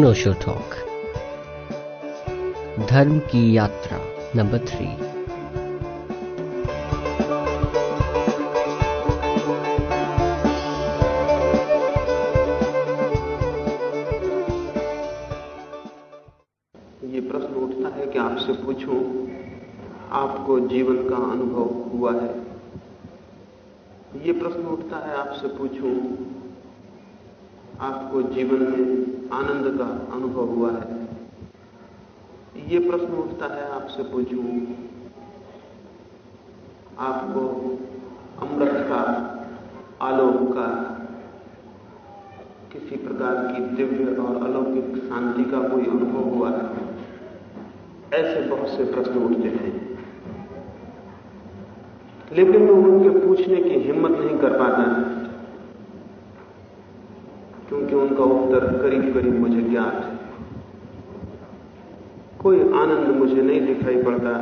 अनोशो talk धर्म की यात्रा नंबर थ्री ये प्रश्न उठता है कि आपसे पूछूँ, आपको जीवन का अनुभव हुआ है? ये प्रश्न उठता है आपसे पूछूँ, आपको जीवन में आनंद का अनुभव हुआ है। ये प्रश्न उठता है आपसे पूछूँ। आपको अमृत का, आलोक का, किसी प्रकार की दिव्य और अलौकिक शांति का कोई अनुभव हुआ है? ऐसे बहुत से प्रश्न उठते हैं। लेकिन मैं उनके पूछने की हिम्मत नहीं कर पाता क्योंकि उनका उत्तर करीब करीब मुझे ज्ञात है। कोई आनंद मुझे नहीं दिखाई पड़ता।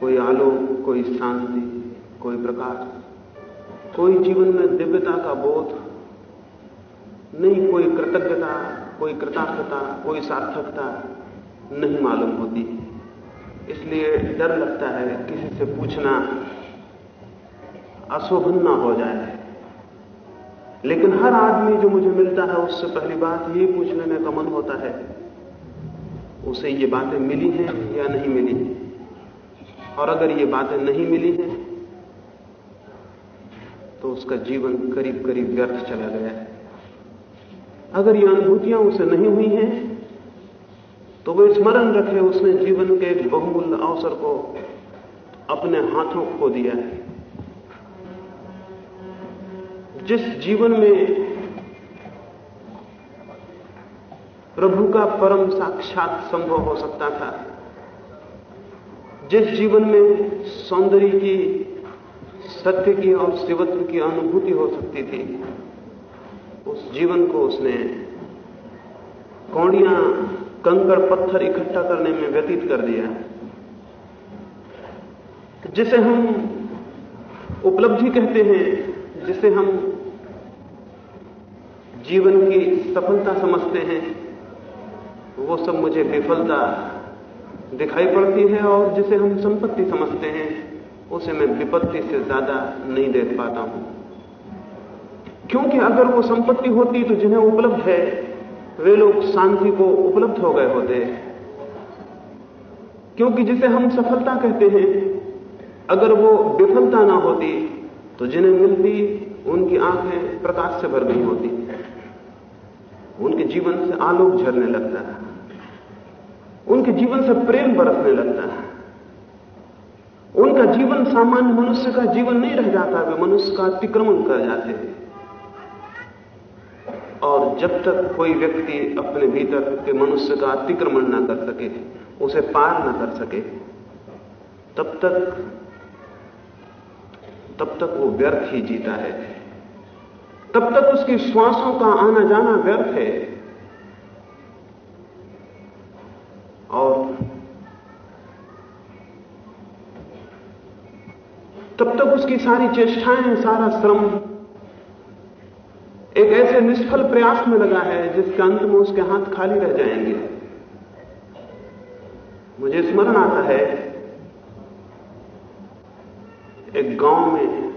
कोई आलोक, कोई शांति, कोई प्रकाश, कोई जीवन में दिव्यता का बोध, नहीं कोई कृतज्ञता, कोई कृतार्थता, कोई सार्थकता नहीं मालूम होती। इसलिए डर लगता है किसी से पूछना अशोभन ना हो जाए। लेकिन हर आदमी जो मुझे मिलता है उससे पहली बात ये पूछ लेने का मन होता है, उसे ये बातें मिली हैं या नहीं मिली हैं? और अगर ये बातें नहीं मिली हैं तो उसका जीवन करीब करीब व्यर्थ चला गया है। अगर ये अनुभूतियाँ उसे नहीं हुई हैं तो वो स्मरण रखे उसने जीवन के एक बहुमूल्य अवसर को अपने हाथों खो दिया है। जिस जीवन में प्रभु का परम साक्षात संभव हो सकता था, जिस जीवन में सौंदर्य की, सत्य की और शिवत्व की अनुभूति हो सकती थी, उस जीवन को उसने कौड़ियाँ, कंकड़, पत्थर इकट्ठा करने में व्यतीत कर दिया। जिसे हम उपलब्धि कहते हैं, जिसे हम जीवन की सफलता समझते हैं, वो सब मुझे विफलता दिखाई पड़ती है और जिसे हम संपत्ति समझते हैं, उसे मैं विपत्ति से ज़्यादा नहीं देख पाता हूँ। क्योंकि अगर वो संपत्ति होती तो जिन्हें उपलब्ध है, वे लोग शांति को उपलब्ध हो गए होते। क्योंकि जिसे हम सफलता कहते हैं, अगर वो विफलता ना होती तो जिन्हें मिलती, उनकी आँखें प्रकाश से भर गई होती। उनके जीवन से आलोक झरने लगता है। उनके जीवन से प्रेम बरसने लगता है। उनका जीवन सामान्य मनुष्य का जीवन नहीं रह जाता, वे मनुष्य का अतिक्रमण कर जाते हैं। और जब तक कोई व्यक्ति अपने भीतर के मनुष्य का अतिक्रमण ना कर सके, उसे पार ना कर सके, तब तक तब तक वो व्यर्थ ही जीता है। तब तक उसकी श्वासों का आना जाना व्यर्थ है। और तब तक उसकी सारी चेष्टाएँ, सारा श्रम एक ऐसे निष्फल प्रयास में लगा है जिसके अंत में उसके हाथ खाली रह जाएँगे। मुझे स्मरण आता है, एक गाँव में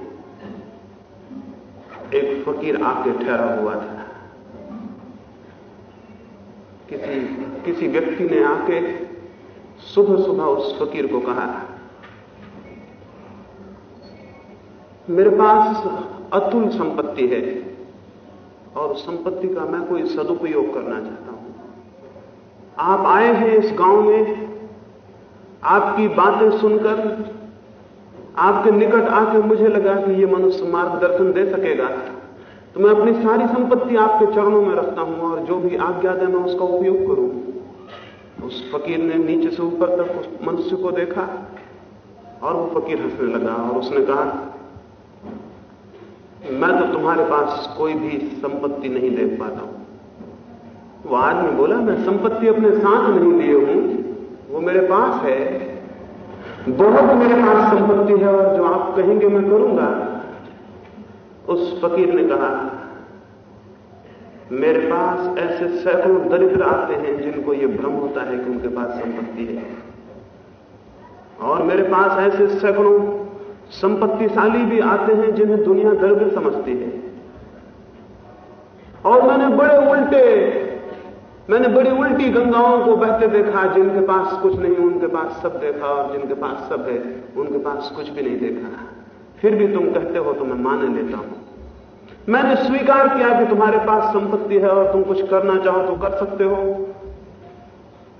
फकीर आके ठहरा हुआ था। किसी किसी व्यक्ति ने आके सुबह सुबह उस फकीर को कहा, मेरे पास अतुल संपत्ति है और संपत्ति का मैं कोई सदुपयोग करना चाहता हूँ। आप आए हैं इस गाँव में, आपकी बातें सुनकर, आपके निकट आके मुझे लगा कि यह मनुष्य मार्गदर्शन दे सकेगा। तो मैं अपनी सारी संपत्ति आपके चरणों में रखता हूँ और जो भी आज्ञा दे मैं उसका उपयोग करूँ। उस फकीर ने नीचे से ऊपर तक उस मनुष्य को देखा और वो फकीर हंसने लगा और उसने कहा, मैं तो तुम्हारे पास कोई भी संपत्ति नहीं देख पाता हूँ। वो आदमी बोला, मैं संपत्ति अपने साथ नहीं लिए हूँ। वो मेरे पास है। बहुत मेरे पास संपत्ति है और जो आप कहेंगे मैं करूँगा उस फकीर ने कहा, मेरे पास ऐसे सैकड़ों दरिद्र आते हैं जिनको यह भ्रम होता है कि उनके पास संपत्ति है। और मेरे पास ऐसे सैकड़ों संपत्तिशाली भी आते हैं जिन्हें दुनिया दरिद्र समझती है। और मैंने बड़े उल्टे, मैंने बड़ी उल्टी गंगाओं को बहते देखा, जिनके पास कुछ नहीं, उनके पास सब देखा, और जिनके पास सब है, उनके पास कुछ भी नहीं देखा। फिर भी तुम कहते हो तो मैं माने लेता हूँ। मैंने स्वीकार किया कि तुम्हारे पास संपत्ति है और तुम कुछ करना चाहो तो कर सकते हो।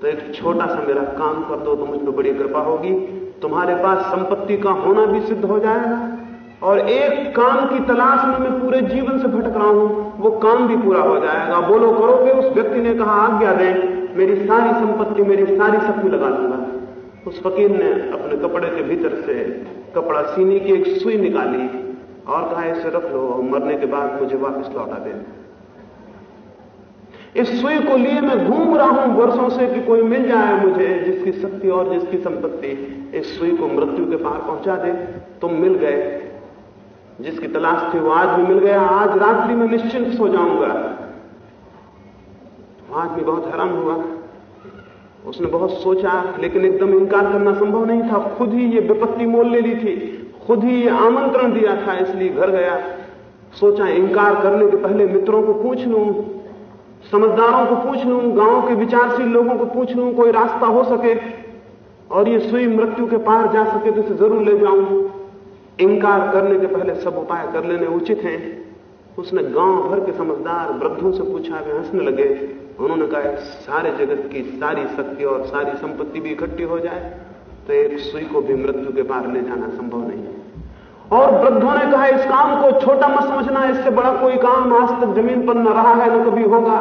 तो एक छोटा सा मेरा काम कर दो तो मुझ पर बड़ी कृपा होगी। तुम्हारे पास संपत्ति का होना भी सिद्ध हो जाएगा। और एक काम की तलाश में मैं पूरे जीवन से भटक रहा हूँ, वो काम भी पूरा हो जाएगा। बोलो करोगे उस व्यक्ति ने कहा, आज्ञा दें, मेरी सारी संपत्ति, मेरी सारी शक्ति लगा दूँगा। उस फकीर ने अपने कपड़े के भीतर से कपड़ा सीने की एक सुई निकाली और कहा, इसे रख लो और मरने के बाद मुझे वापस लौटा देना इस सुई को लिए मैं घूम रहा हूँ वर्षों से कि कोई मिल जाए मुझे, जिसकी शक्ति और जिसकी संपत्ति इस सुई को मृत्यु के पार पहुँचा दे। तुम मिल गए। जिसकी तलाश थी वो आज भी मिल गया। आज रात्रि में निश्चिंत सो जाऊँगा। आदमी बहुत हैरान हुआ। उसने बहुत सोचा, लेकिन एकदम इनकार करना संभव नहीं था। खुद ही ये विपत्ति मोल ले ली थी। खुद ही ये आमंत्रण दिया था, इसलिए घर गया। सोचा, इनकार करने के पहले मित्रों को पूछ लूँ, समझदारों को पूछ लूँ, गाँव के विचारशील लोगों को पूछ लूँ, कोई रास्ता हो सके और ये सुई मृत्यु के पार जा सके तो इसे ज़रूर ले जाऊँ। इनकार करने के पहले सब उपाय कर लेने उचित हैं। उसने गाँव भर के समझदार वृद्धों से पूछा, वे हंसने लगे। उन्होंने कहा, सारे जगत की सारी शक्ति और सारी संपत्ति भी इकट्ठी हो जाए तो एक सुई को भी मृत्यु के पार ले जाना संभव नहीं है। और वृद्धों ने कहा, इस काम को छोटा मत समझना, इससे बड़ा कोई काम आज तक ज़मीन पर न रहा है, न कभी होगा।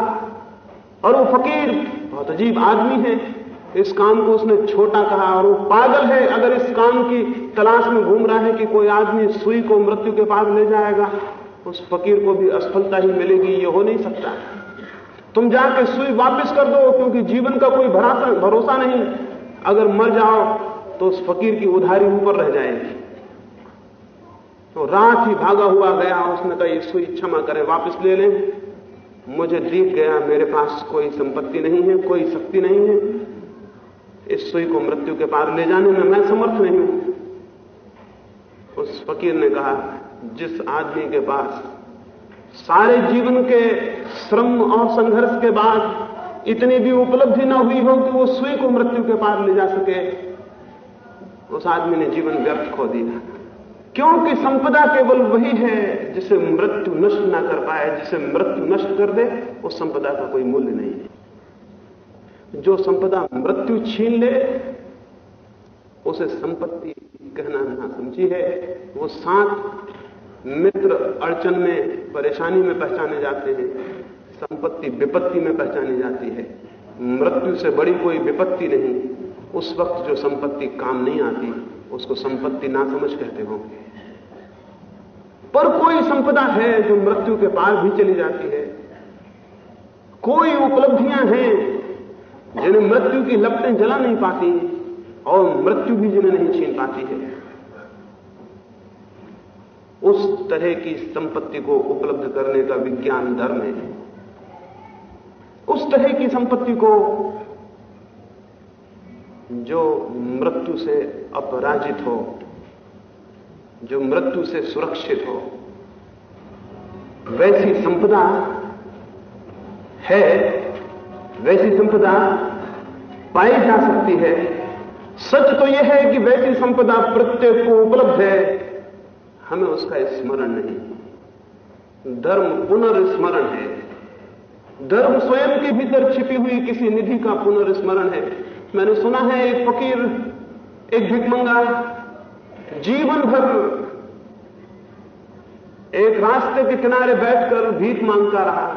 और वो फकीर, बहुत अजीब आदमी है, इस काम को उसने छोटा कहा, और वो पागल है, अगर इस काम की तलाश में घूम रहा है कि कोई आदमी सुई को मृत्यु के पास ले जाएगा, उस फकीर को भी असफलता ही मिलेगी, ये हो नहीं सकता। तुम जाके सुई वापस कर दो, क्योंकि जीवन का कोई भरोसा नहीं। अगर मर जाओ तो उस फकीर की उधारी ऊपर रह जाएगी। तो रात ही भागा हुआ गया, उसने कहा, ये सुई क्षमा करें, वापस ले लें। मुझे दिख गया, मेरे पास कोई संपत्ति नहीं है, कोई शक्ति नहीं है। इस सुई को मृत्यु के पार ले जाने में मैं समर्थ नहीं हूँ। उस फकीर ने कहा, जिस आदमी के पास सारे जीवन के श्रम और संघर्ष के बाद इतनी भी उपलब्धि ना हुई हो कि वो सुई को मृत्यु के पार ले जा सके। उस आदमी ने जीवन व्यर्थ खो दिया। क्योंकि संपदा केवल वही है जिसे मृत्यु नष्ट ना कर पाए, जिसे मृत्यु नष्ट कर दे, उस संपदा का कोई मूल्य नहीं है। जो संपदा मृत्यु छीन ले, उसे संपत्ति कहना ना समझी है। वो सात मित्र अड़चन में, परेशानी में पहचाने जाते हैं। संपत्ति विपत्ति में पहचानी जाती है। मृत्यु से बड़ी कोई विपत्ति नहीं। उस वक्त जो संपत्ति काम नहीं आती, उसको संपत्ति ना समझ कहते होंगे। पर कोई संपदा है जो मृत्यु के पार भी चली जाती है। कोई उपलब्धियाँ हैं जिन्हें मृत्यु की लपटें जला नहीं पाती और मृत्यु भी जिन्हें नहीं छीन पाती है। उस तरह की संपत्ति को उपलब्ध करने का विज्ञान धर्म है। उस तरह की संपत्ति को जो मृत्यु से अपराजित हो, जो मृत्यु से सुरक्षित हो, वैसी संपदा है, वैसी संपदा पाई जा सकती है। सच तो यह है कि वैसी संपदा प्रत्येक को उपलब्ध है। हमें उसका स्मरण नहीं। धर्म पुनर्स्मरण है। धर्म स्वयं के भीतर छिपी हुई किसी निधि का पुनर्स्मरण है। मैंने सुना है, एक फकीर, एक भिकमंगा जीवन भर एक रास्ते के किनारे बैठकर भीख माँगता रहा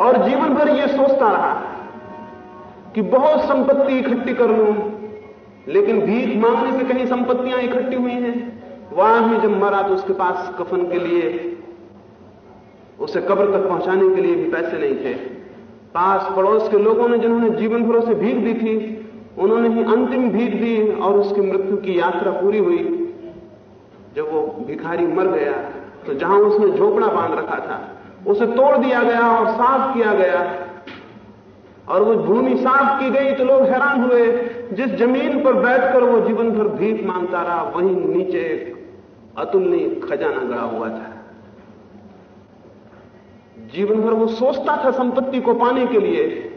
और जीवन भर यह सोचता रहा कि बहुत संपत्ति इकट्ठी कर लू, लेकिन भीख मांगने से कहीं संपत्तियाँ इकट्ठी हुई हैं। वहाँ ही जब मरा तो उसके पास कफन के लिए उसे कब्र तक पहुँचाने के लिए भी पैसे नहीं थे। पास पड़ोस के लोगों ने जिन्होंने जीवन भर उसे भीख दी थी, उन्होंने ही अंतिम भीख दी और उसकी मृत्यु की यात्रा पूरी हुई। जब वो भिखारी मर गया तो जहाँ उसने झोपड़ा बाँध रखा था, उसे तोड़ दिया गया और साफ़ किया गया। और वो भूमि साफ़ की गई तो लोग हैरान हुए, जिस ज़मीन पर बैठकर वो जीवन भर भीख माँगता रहा, वहीं नीचे अतुलनीय खजाना गड़ा हुआ था। जीवन भर वो सोचता था संपत्ति को पाने के लिए।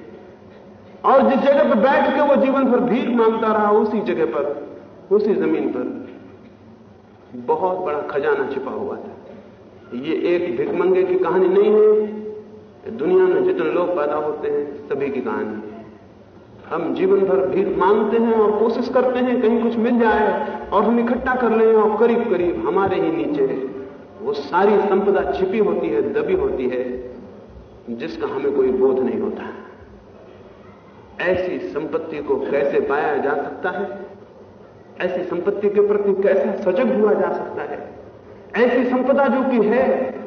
और जिस जगह पर बैठ के वो जीवन भर भीख माँगता रहा, उसी जगह पर, उसी ज़मीन पर बहुत बड़ा खजाना छिपा हुआ था। ये एक भिकमंगे की कहानी नहीं है। दुनिया में जितने लोग पैदा होते हैं, सभी की कहानी है। हम जीवन भर भीख मांगते हैं और कोशिश करते हैं कहीं कुछ मिल जाए और हम इकट्ठा कर लें और करीब करीब हमारे ही नीचे वो सारी संपदा छिपी होती है, दबी होती है, जिसका हमें कोई बोध नहीं होता। ऐसी संपत्ति को कैसे पाया जा सकता है? ऐसी संपत्ति के प्रति कैसे सजग हुआ जा सकता है? ऐसी संपदा जो कि है,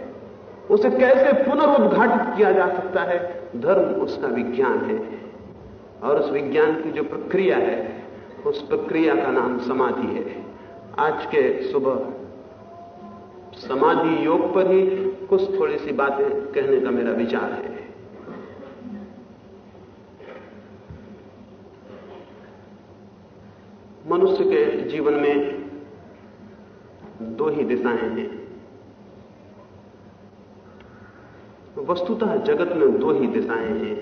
उसे कैसे पुनरुद्घाटित किया जा सकता है? धर्म उसका विज्ञान है। और उस विज्ञान की जो प्रक्रिया है, उस प्रक्रिया का नाम समाधि है। आज के सुबह समाधि योग पर ही कुछ थोड़ी सी बातें कहने का मेरा विचार है। मनुष्य के जीवन में दो ही दिशाएँ हैं। वस्तुतः जगत में दो ही दिशाएँ हैं।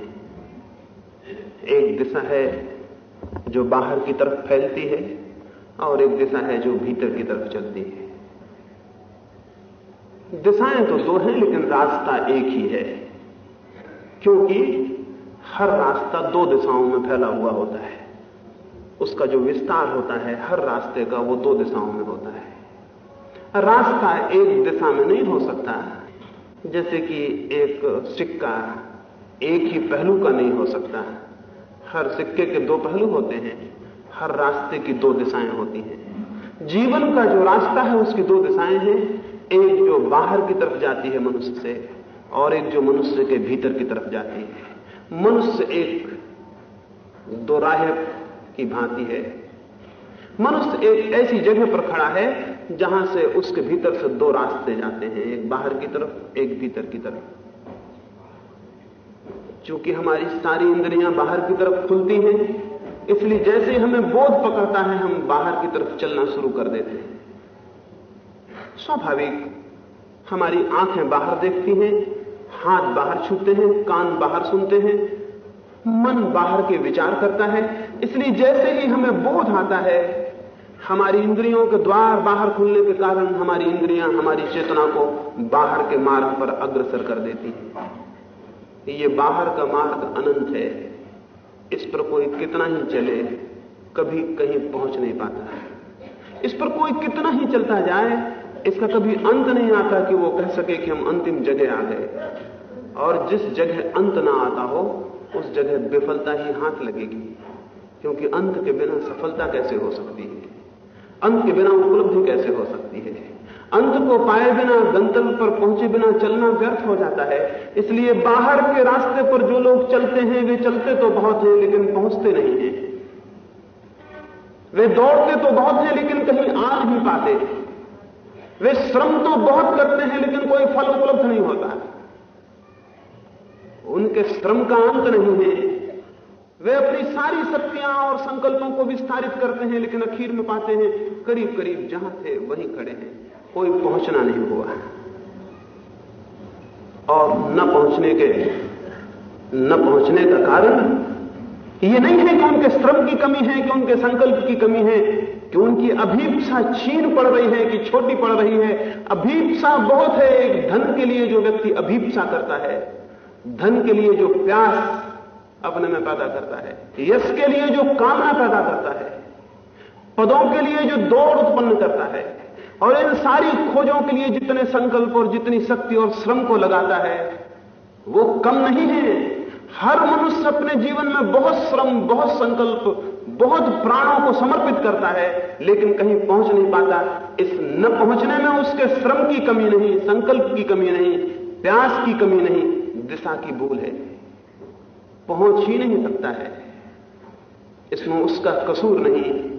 एक दिशा है जो बाहर की तरफ़ फैलती है और एक दिशा है जो भीतर की तरफ़ चलती है। दिशाएँ तो दो हैं, लेकिन रास्ता एक ही है। क्योंकि हर रास्ता दो दिशाओं में फैला हुआ होता है। उसका जो विस्तार होता है, हर रास्ते का वो दो दिशाओं में होता है। रास्ता एक दिशा में नहीं हो सकता। जैसे कि एक सिक्का एक ही पहलू का नहीं हो सकता। हर सिक्के के दो पहलू होते हैं, हर रास्ते की दो दिशाएँ होती हैं। जीवन का जो रास्ता है, उसकी दो दिशाएँ हैं। एक जो बाहर की तरफ़ जाती है मनुष्य से, और एक जो मनुष्य के भीतर की तरफ़ जाती है। मनुष्य एक दो राह की भांति है। मनुष्य एक ऐसी जगह पर खड़ा है, जहाँ से उसके भीतर से दो रास्ते जाते हैं, एक बाहर की तरफ़, एक भीतर की तरफ़। चूँकि हमारी सारी इंद्रियाँ बाहर की तरफ़ खुलती हैं, इसलिए जैसे हमें बोध पकड़ता है, हम बाहर की तरफ़ चलना शुरू कर देते हैं। स्वाभाविक। हमारी आँखें बाहर देखती हैं, हाथ बाहर छूते हैं, कान बाहर सुनते हैं, मन बाहर के विचार करता है, इसलिए जैसे ही हमें बोध आता है, हमारी इंद्रियों के द्वार बाहर खुलने के कारण हमारी इंद्रियाँ हमारी चेतना को बाहर के मार्ग पर अग्रसर कर देती है। ये बाहर का मार्ग अनंत है। इस पर कोई कितना ही चले, कभी कहीं पहुँच नहीं पाता। इस पर कोई कितना ही चलता जाए इसका कभी अंत नहीं आता कि वो कह सके कि हम अंतिम जगह आ गए। और जिस जगह अंत ना आता हो, उस जगह विफलता ही हाथ लगेगी। क्योंकि अंत के बिना सफलता कैसे हो सकती है? अंत के बिना उपलब्धि कैसे हो सकती है? अंत को पाए बिना, गंतव्य पर पहुँचे बिना चलना व्यर्थ हो जाता है। इसलिए बाहर के रास्ते पर जो लोग चलते हैं, वे चलते तो बहुत हैं, लेकिन पहुँचते नहीं हैं। वे दौड़ते तो बहुत हैं, लेकिन कहीं आ नहीं पाते। वे श्रम तो बहुत करते हैं, लेकिन कोई फल उपलब्ध नहीं होता। उनके श्रम का अंत नहीं है। वे अपनी सारी शक्तियाँ और संकल्पों को विस्तारित करते हैं, लेकिन अखीर में पाते हैं करीब करीब जहाँ थे, वहीं खड़े हैं। कोई पहुँचना नहीं हुआ। और न पहुँचने के, न पहुँचने का कारण यह नहीं है कि उनके श्रम की कमी है, कि उनके संकल्प की कमी है। कि उनकी अभीपसा छीन पड़ रही है, कि छोटी पड़ रही है। अभीपसा बहुत है, एक धन के लिए जो व्यक्ति अभीपसा करता है। धन के लिए जो प्यास अपने में पैदा करता है। यश के लिए जो कामना पैदा करता है। पदों के लिए जो दौड़ उत्पन्न करता है। और इन सारी खोजों के लिए जितने संकल्प और जितनी शक्ति और श्रम को लगाता है, वो कम नहीं है। हर मनुष्य अपने जीवन में बहुत श्रम, बहुत संकल्प बहुत प्राणों को समर्पित करता है, लेकिन कहीं पहुँच नहीं पाता। इस न पहुँचने में उसके श्रम की कमी नहीं, संकल्प की कमी नहीं, प्यास की कमी नहीं, दिशा की भूल है। पहुँच ही नहीं सकता है। इसमें उसका कसूर नहीं,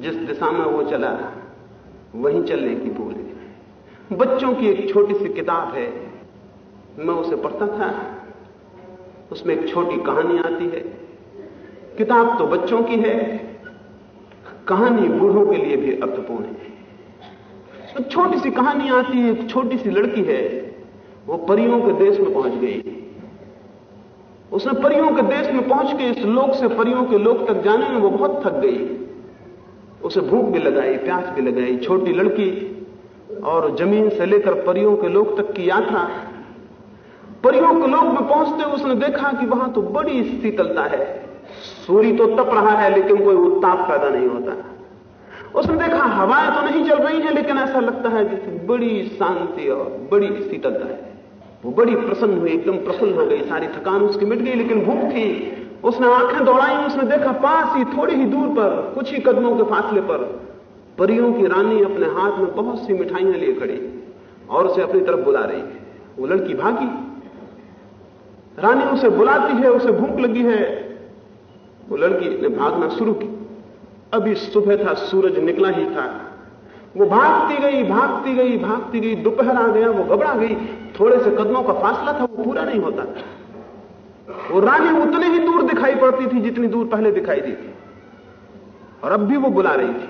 जिस दिशा में वो चला, वहीं चलने की भूल है। बच्चों की एक छोटी सी किताब है, मैं उसे पढ़ता था, उसमें एक छोटी कहानी आती है। किताब तो बच्चों की है। कहानी बूढ़ों के लिए भी अर्थपूर्ण है। तो छोटी सी कहानी आती है, एक छोटी सी लड़की है, वो परियों के देश में पहुँच गई। उसने परियों के देश में पहुँच के इस लोक से परियों के लोक तक जाने में वो बहुत थक गई। उसे भूख भी लगाई, प्यास भी लगाई। छोटी लड़की और ज़मीन से लेकर परियों के लोक तक की यात्रा। परियों के लोक में पहुँचते उसने देखा कि वहाँ तो बड़ी शीतलता है। सूर्य तो तप रहा है, लेकिन कोई उत्ताप पैदा नहीं होता। उसने देखा, हवाएँ तो नहीं चल रही हैं, लेकिन ऐसा लगता है जैसे बड़ी शांति और बड़ी शीतलता है। वो बड़ी प्रसन्न हुई, एकदम प्रसन्न हो गई, सारी थकान उसकी मिट गई, लेकिन भूख थी। उसने आँखें दौड़ाई, उसने देखा पास ही, थोड़ी ही दूर पर, कुछ ही कदमों के फासले पर, परियों की रानी अपने हाथ में बहुत सी मिठाइयाँ लिए खड़ी और उसे अपनी तरफ़ बुला रही है। वो लड़की भागी। रानी उसे बुलाती है, उसे भूख लगी है वो लड़की ने भागना शुरू की। अभी सुबह था, सूरज निकला ही था। वो भागती गई भागती गई भागती गई, दोपहर आ गया, वो घबरा गई। थोड़े से कदमों का फासला था, वो पूरा नहीं होता वो रानी उतने ही दूर दिखाई पड़ती थी जितनी दूर पहले दिखाई दी थी। और अब भी वो बुला रही थी।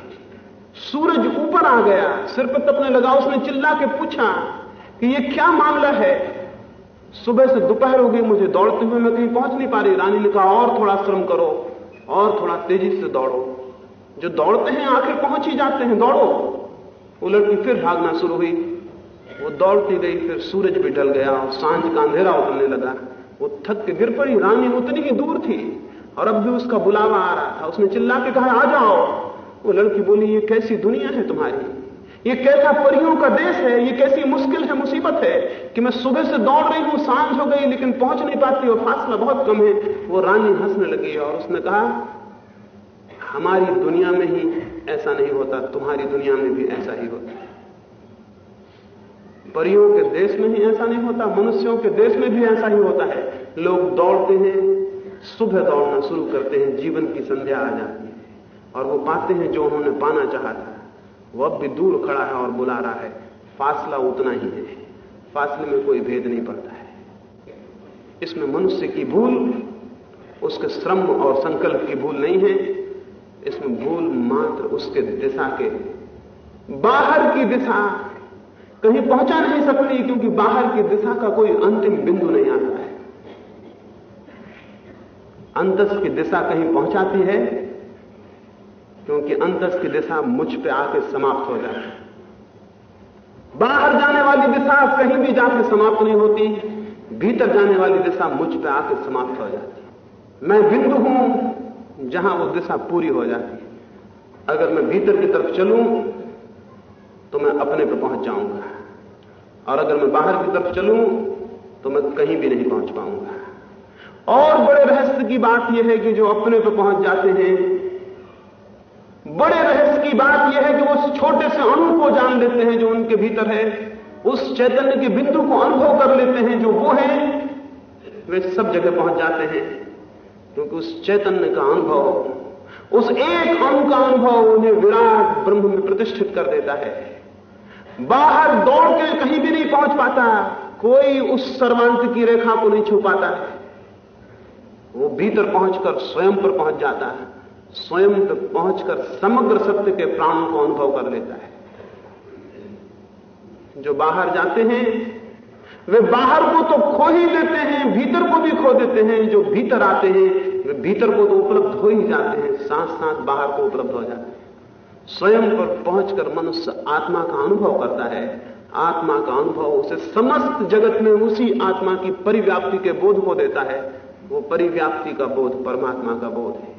सूरज ऊपर आ गया, सिर पर तपने लगा, उसने चिल्ला के पूछा कि ये क्या मामला है? सुबह से दोपहर हो गई, मुझे दौड़ते हुए मैं कहीं पहुँच नहीं पा रही। रानी ने कहा, और थोड़ा श्रम करो, और थोड़ा तेज़ी से दौड़ो। जो दौड़ते हैं, आखिर पहुँच ही जाते हैं, दौड़ो। वो लड़की फिर भागना शुरू हुई। वो दौड़ती गई, फिर सूरज भी ढल गया, और साँझ का अंधेरा उठने लगा। वो थक के गिर पड़ी, रानी उतनी ही दूर थी, और अब भी उसका बुलावा आ रहा था। उसने चिल्ला के कहा, आ जाओ। वो लड़की बोली, ये कैसी दुनिया है तुम्हारी? ये कैसा परियों का देश है, ये कैसी मुश्किल है, मुसीबत है कि मैं सुबह से दौड़ रही हूँ, साँझ हो गई, लेकिन पहुँच नहीं पाती और फासला बहुत कम है। वो रानी हंसने लगी और उसने कहा, हमारी दुनिया में ही ऐसा नहीं होता, तुम्हारी दुनिया में भी ऐसा ही होता। परियों के देश में ही ऐसा नहीं होता, मनुष्यों के देश में भी ऐसा ही होता है। लोग दौड़ते हैं, सुबह दौड़ना शुरू करते हैं, जीवन की संध्या आ जाती है और वो पाते हैं जो उन्होंने पाना चाहा था। वो अब भी दूर खड़ा है और बुला रहा है, फासला उतना ही है। फासले में कोई भेद नहीं पड़ता है। इसमें मनुष्य की भूल, उसके श्रम और संकल्प की भूल नहीं है। इसमें भूल मात्र उसके दिशा के, बाहर की दिशा कहीं पहुँचा नहीं सकती, क्योंकि बाहर की दिशा का कोई अंतिम बिंदु नहीं आता है। अंतस की दिशा कहीं पहुंचाती है क्योंकि अंतस की दिशा मुझ पे आके समाप्त हो जाती है। बाहर जाने वाली दिशा कहीं भी जाके समाप्त नहीं होती, भीतर जाने वाली दिशा मुझ पे आके समाप्त हो जाती है। मैं बिंदु हूँ, जहाँ वो दिशा पूरी हो जाती है। अगर मैं भीतर की तरफ़ चलूँ तो मैं अपने पर पहुँच जाऊँगा। और अगर मैं बाहर की तरफ़ चलूँ तो मैं कहीं भी नहीं पहुँच पाऊँगा। और बड़े रहस्य की बात यह है कि जो अपने पर पहुँच जाते हैं बड़े रहस्य की बात यह है कि वो उस छोटे से अणु को जान लेते हैं जो उनके भीतर है। उस चैतन्य के बिंदु को अनुभव कर लेते हैं जो वो है। वे सब जगह पहुँच जाते हैं, क्योंकि उस चैतन्य का अनुभव, उस एक अणु का अनुभव उन्हें विराट ब्रह्म में प्रतिष्ठित कर देता है। बाहर दौड़ के कहीं भी नहीं पहुँच पाता, कोई उस सर्वांत की रेखा को नहीं छू पाता है। वो भीतर पहुंचकर स्वयं पर पहुँच जाता है। स्वयं तक पहुंचकर समग्र सत्य के प्राण को अनुभव कर लेता है। जो बाहर जाते हैं, वे बाहर को तो खो ही देते हैं, भीतर को भी खो देते हैं। जो भीतर आते हैं, वे भीतर को तो उपलब्ध हो ही जाते हैं साथ साथ बाहर को उपलब्ध हो जाते हैं। स्वयं पर पहुंचकर मनुष्य आत्मा का अनुभव करता है। आत्मा का अनुभव उसे समस्त जगत में उसी आत्मा की परिव्याप्ति के बोध को देता है। वो परिव्याप्ति का बोध परमात्मा का बोध है।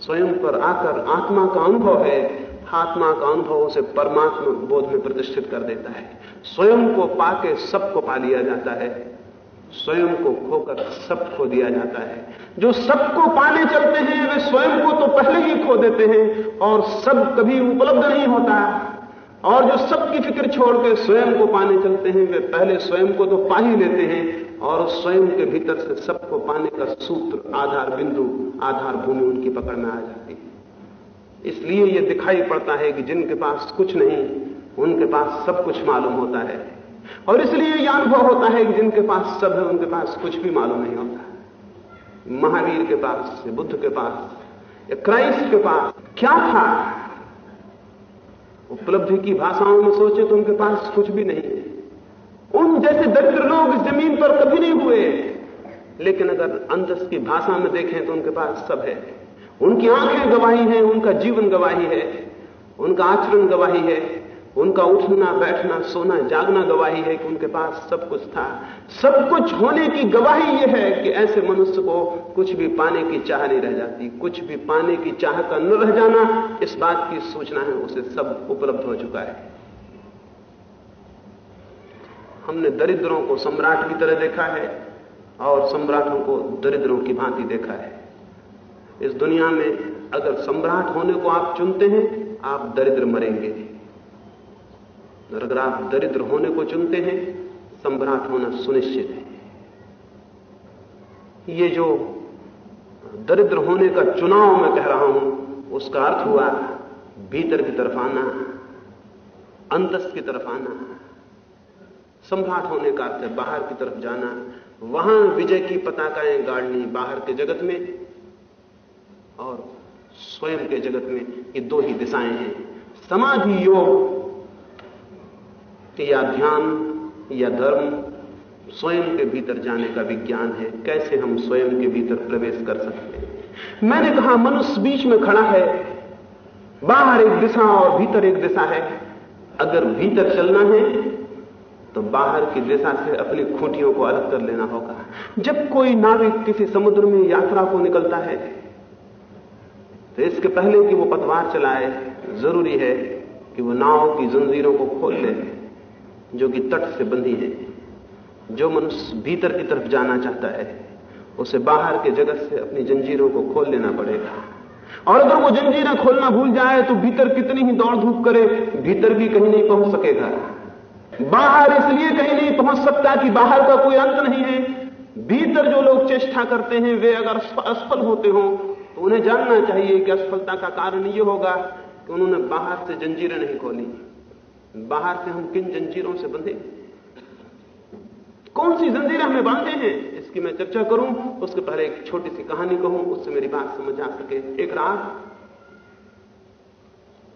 स्वयं पर आकर आत्मा का अनुभव है, आत्मा का अनुभव उसे परमात्मा बोध में प्रतिष्ठित कर देता है। स्वयं को पाके सबको पा लिया जाता है। स्वयं को खोकर सब खो दिया जाता है। जो सबको पाने चलते हैं, वे स्वयं को तो पहले ही खो देते हैं और सब कभी उपलब्ध नहीं होता। और जो सबकी फ़िक्र छोड़ के स्वयं को पाने चलते हैं, वे पहले स्वयं को तो पा ही लेते हैं और स्वयं के भीतर से सबको पाने का सूत्र, आधार बिंदु, आधार भूमि उनकी पकड़ में आ जाती है। इसलिए यह दिखाई पड़ता है कि जिनके पास कुछ नहीं, उनके पास सब कुछ मालूम होता है। और इसलिए यह अनुभव होता है कि जिनके पास सब है, उनके पास कुछ भी मालूम नहीं होता। महावीर के पास, बुद्ध के पास क्राइस्ट के पास, क्या था? उपलब्धि की भाषाओं में सोचे तो उनके पास कुछ भी नहीं है। उन जैसे दरिद्र लोग ज़मीन पर कभी नहीं हुए लेकिन अगर अंतस की भाषा में देखें तो उनके पास सब है। उनकी आँखें गवाही हैं, उनका जीवन गवाही है, उनका आचरण गवाही है। उनका उठना, बैठना, सोना, जागना गवाही है कि उनके पास सब कुछ था। सब कुछ होने की गवाही यह है कि ऐसे मनुष्य को कुछ भी पाने की चाह नहीं रह जाती। कुछ भी पाने की चाह का न रह जाना, इस बात की सूचना है, उसे सब उपलब्ध हो चुका है। हमने दरिद्रों को सम्राट की तरह देखा है और सम्राटों को दरिद्रों की भांति देखा है। इस दुनिया में अगर सम्राट होने को आप चुनते हैं, आप दरिद्र मरेंगे। अगर आप दरिद्र होने को चुनते हैं सम्राट होना सुनिश्चित है। ये जो दरिद्र होने का चुनाव मैं कह रहा हूँ, उसका अर्थ हुआ भीतर की तरफ़ आना अंतस की तरफ़ आना सम्राट होने का अर्थ है बाहर की तरफ़ जाना, वहाँ विजय की पताकाएँ गाड़नी बाहर के जगत में और स्वयं के जगत में ये दो ही दिशाएँ हैं। समाधि योग या ध्यान या धर्म स्वयं के भीतर जाने का विज्ञान है। कैसे हम स्वयं के भीतर प्रवेश कर सकते हैं? मैंने कहा, मनुष्य बीच में खड़ा है। बाहर एक दिशा और भीतर एक दिशा है। अगर भीतर चलना है तो बाहर की दिशा से अपनी खूंटियों को अलग कर लेना होगा। जब कोई नाविक किसी समुद्र में यात्रा को निकलता है तो इसके पहले कि वो पतवार चलाए, ज़रूरी है कि वो नाव की जंजीरों को खोल ले। जो कि तट से बंधी है, जो मनुष्य भीतर की तरफ़ जाना चाहता है, उसे बाहर के जगत से अपनी जंजीरों को खोल लेना पड़ेगा। और अगर वो जंजीरें खोलना भूल जाए तो भीतर कितनी ही दौड़ धूप करे, भीतर भी कहीं नहीं पहुँच सकेगा। बाहर इसलिए कहीं नहीं पहुँच सकता कि बाहर का कोई अंत नहीं है। भीतर जो लोग चेष्टा करते हैं, वे अगर असफल होते हो तो उन्हें जानना चाहिए कि असफलता का कारण यह होगा कि उन्होंने बाहर से जंजीरें नहीं खोली। बाहर से हम किन जंजीरों से बंधे? कौन सी जंजीरें हमें बांधे हैं? इसकी मैं चर्चा करूँ, उसके पहले एक छोटी सी कहानी कहूँ, उससे मेरी बात समझ आ सके। एक रात,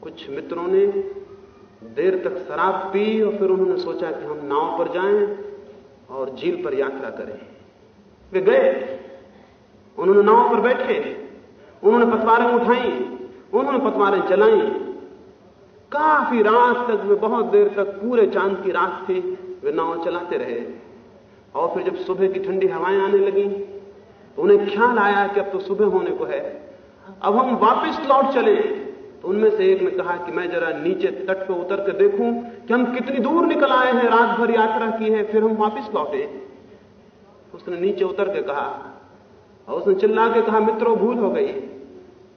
कुछ मित्रों ने देर तक शराब पी और फिर उन्होंने सोचा कि हम नाव पर जाएँ और झील पर यात्रा करें। वे गए। उन्होंने नाव पर बैठे। उन्होंने पतवारें उठाई। उन्होंने पतवारें चलाई काफ़ी रात तक, वे बहुत देर तक पूरे चाँद की रात थी वे नाव चलाते रहे। और फिर जब सुबह की ठंडी हवाएँ आने लगी तो उन्हें ख्याल आया कि अब तो सुबह होने को है। अब हम वापस लौट चले। तो उनमें से एक ने कहा कि मैं जरा नीचे तट पर उतर कर देखूँ कि हम कितनी दूर निकल आए हैं, रात भर यात्रा की है, फिर हम वापस लौटे। उसने नीचे उतर के कहा, और उसने चिल्ला के कहा, मित्रों, भूल हो गई।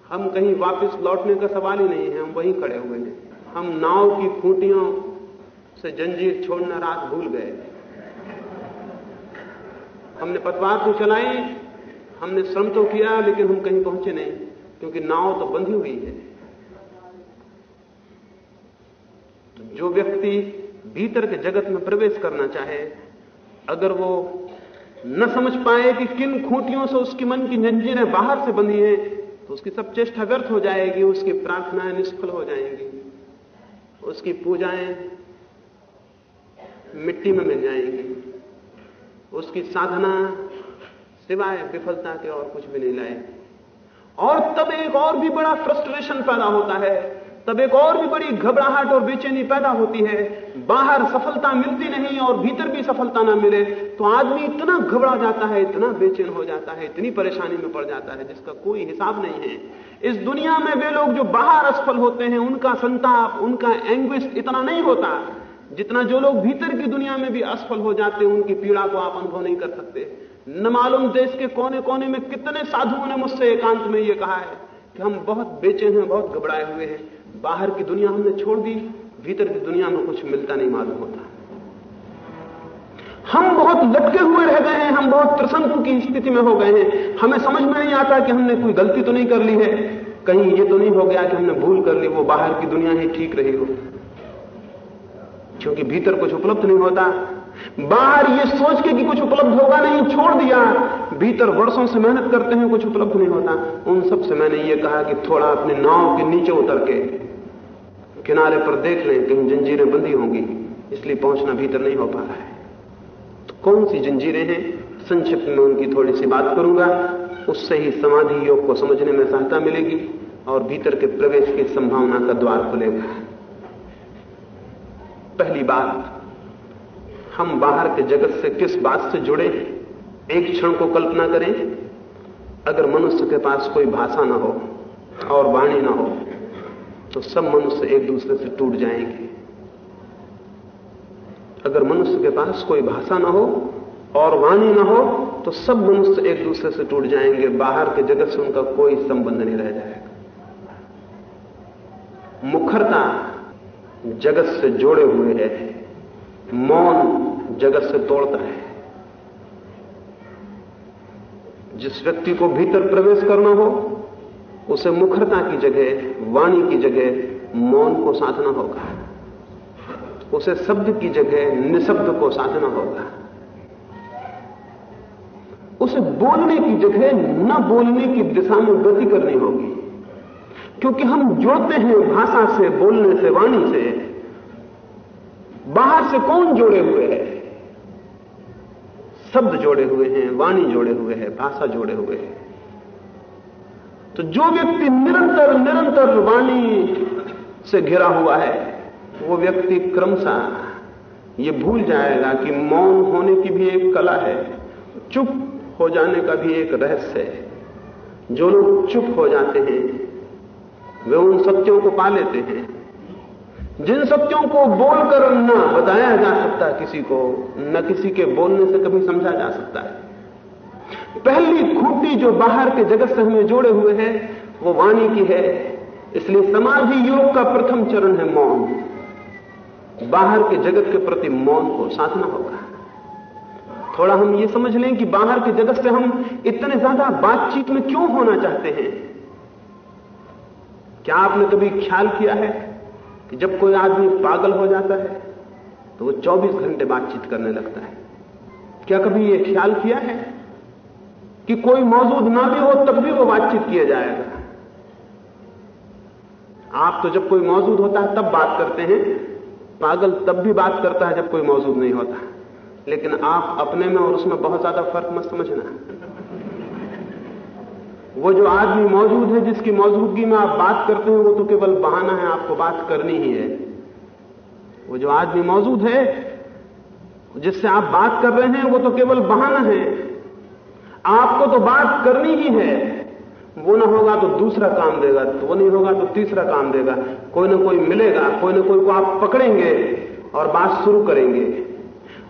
हम कहीं वापस लौटने का सवाल ही नहीं है, हम वहीं खड़े हुए हैं। हम नाव की खूंटियों से जंजीर छोड़ना रात भूल गए। हमने पतवार तो चलाई, हमने श्रम तो किया, लेकिन हम कहीं पहुँचे नहीं, क्योंकि नाव तो बंधी हुई है। तो जो व्यक्ति भीतर के जगत में प्रवेश करना चाहे, अगर वो न समझ पाए कि किन खूंटियों से उसके मन की जंजीरें बाहर से बंधी हैं तो उसकी सब चेष्टा व्यर्थ हो जाएगी, उसकी प्रार्थनाएँ निष्फल हो जाएँगी। उसकी पूजाएँ मिट्टी में मिल जाएँगी। उसकी साधना सिवाय विफलता के और कुछ भी नहीं लाएगी और तब एक और भी बड़ा फ्रस्ट्रेशन पैदा होता है। तब एक और भी बड़ी घबराहट और बेचैनी पैदा होती है। बाहर सफलता मिलती नहीं और भीतर भी सफलता ना मिले तो आदमी इतना घबरा जाता है, इतना बेचैन हो जाता है, इतनी परेशानी में पड़ जाता है, जिसका कोई हिसाब नहीं है। इस दुनिया में वे लोग जो बाहर असफल होते हैं, उनका संताप, उनका एंग्विस्ट इतना नहीं होता, जितना जो लोग भीतर की दुनिया में भी असफल हो जाते हैं, उनकी पीड़ा को आप अनुभव नहीं कर सकते। न मालूम देश के कोने कोने में कितने साधुओं ने मुझसे एकांत में यह कहा है कि हम बहुत बेचैन हैं, बहुत घबराए हुए हैं। बाहर की दुनिया हमने छोड़ दी, भीतर की दुनिया में कुछ मिलता नहीं, मालूम होता। हम बहुत लटके हुए रह गए हैं, हम बहुत त्रिशंकु की स्थिति में हो गए हैं। हमें समझ में नहीं आता कि हमने कोई गलती तो नहीं कर ली है। कहीं ये तो नहीं हो गया कि हमने भूल कर ली, वो बाहर की दुनिया ही ठीक रही हो। क्योंकि भीतर कुछ उपलब्ध नहीं होता बाहर ये सोच के कि कुछ उपलब्ध होगा नहीं, छोड़ दिया। भीतर वर्षों से मेहनत करते हैं, कुछ उपलब्ध नहीं होता। उन सबसे मैंने ये कहा कि थोड़ा अपने नाव के नीचे उतर के किनारे पर देख लें, कहीं जंजीरें बंदी होंगी, इसलिए पहुँचना भीतर नहीं हो पा रहा है। तो कौन सी जंजीरें हैं? संक्षिप्त में उनकी थोड़ी सी बात करूँगा। उससे ही समाधि योग को समझने में सहायता मिलेगी और भीतर के प्रवेश की संभावना का द्वार खुलेगा। पहली बात हम बाहर के जगत से किस बात से जुड़े हैं? एक क्षण को कल्पना करें, अगर मनुष्य के पास कोई भाषा ना हो और वाणी ना हो तो सब मनुष्य एक दूसरे से टूट जाएँगे। अगर मनुष्य के पास कोई भाषा ना हो और वाणी ना हो तो सब मनुष्य एक दूसरे से टूट जाएँगे। बाहर के जगत से उनका कोई संबंध नहीं रह जाएगा। मुखरता जगत से जोड़े हुए है। मौन जगत से तोड़ता है। जिस व्यक्ति को भीतर प्रवेश करना हो, उसे मुखरता की जगह, वाणी की जगह, मौन को साधना होगा। उसे शब्द की जगह, निशब्द को साधना होगा। उसे बोलने की जगह, न बोलने की दिशा में गति करनी होगी। क्योंकि हम जोड़ते हैं भाषा से, बोलने से, वाणी से। बाहर से कौन जोड़े हुए हैं? शब्द जोड़े हुए हैं, वाणी जोड़े हुए हैं, भाषा जोड़े हुए हैं। तो जो व्यक्ति निरंतर निरंतर वाणी से घिरा हुआ है, वो व्यक्ति क्रमशः ये भूल जाएगा कि मौन होने की भी एक कला है, चुप हो जाने का भी एक रहस्य है। जो लोग चुप हो जाते हैं, वे उन सत्यों को पा लेते हैं। जिन सत्यों को बोलकर न बताया जा सकता किसी को, न किसी के बोलने से कभी समझा जा सकता है। पहली खूंटी जो बाहर के जगत से हमें जोड़े हुए हैं, वो वाणी की है। इसलिए समाधि योग का प्रथम चरण है मौन। बाहर के जगत के प्रति मौन को साधना होगा। थोड़ा हम ये समझ लें कि बाहर के जगत से हम इतने ज़्यादा बातचीत में क्यों होना चाहते हैं? क्या आपने कभी ख्याल किया है? कि जब कोई आदमी पागल हो जाता है तो वो 24 घंटे बातचीत करने लगता है। क्या कभी ये ख्याल किया है कि कोई मौजूद ना भी हो, तब भी वो बातचीत किया जाएगा? आप तो जब कोई मौजूद होता है, तब बात करते हैं। पागल तब भी बात करता है जब कोई मौजूद नहीं होता। लेकिन आप अपने में और उसमें बहुत ज़्यादा फ़र्क मत समझना। वो जो आदमी मौजूद है, जिसकी मौजूदगी में आप बात करते हैं, वो तो केवल बहाना है, आपको बात करनी ही है। वो जो आदमी मौजूद है, जिससे आप बात कर रहे हैं, वो तो केवल बहाना है। आपको तो बात करनी ही है। वो ना होगा तो दूसरा काम देगा तो वो नहीं होगा तो तीसरा काम देगा। कोई ना कोई मिलेगा, कोई ना कोई को आप पकड़ेंगे और बात शुरू करेंगे।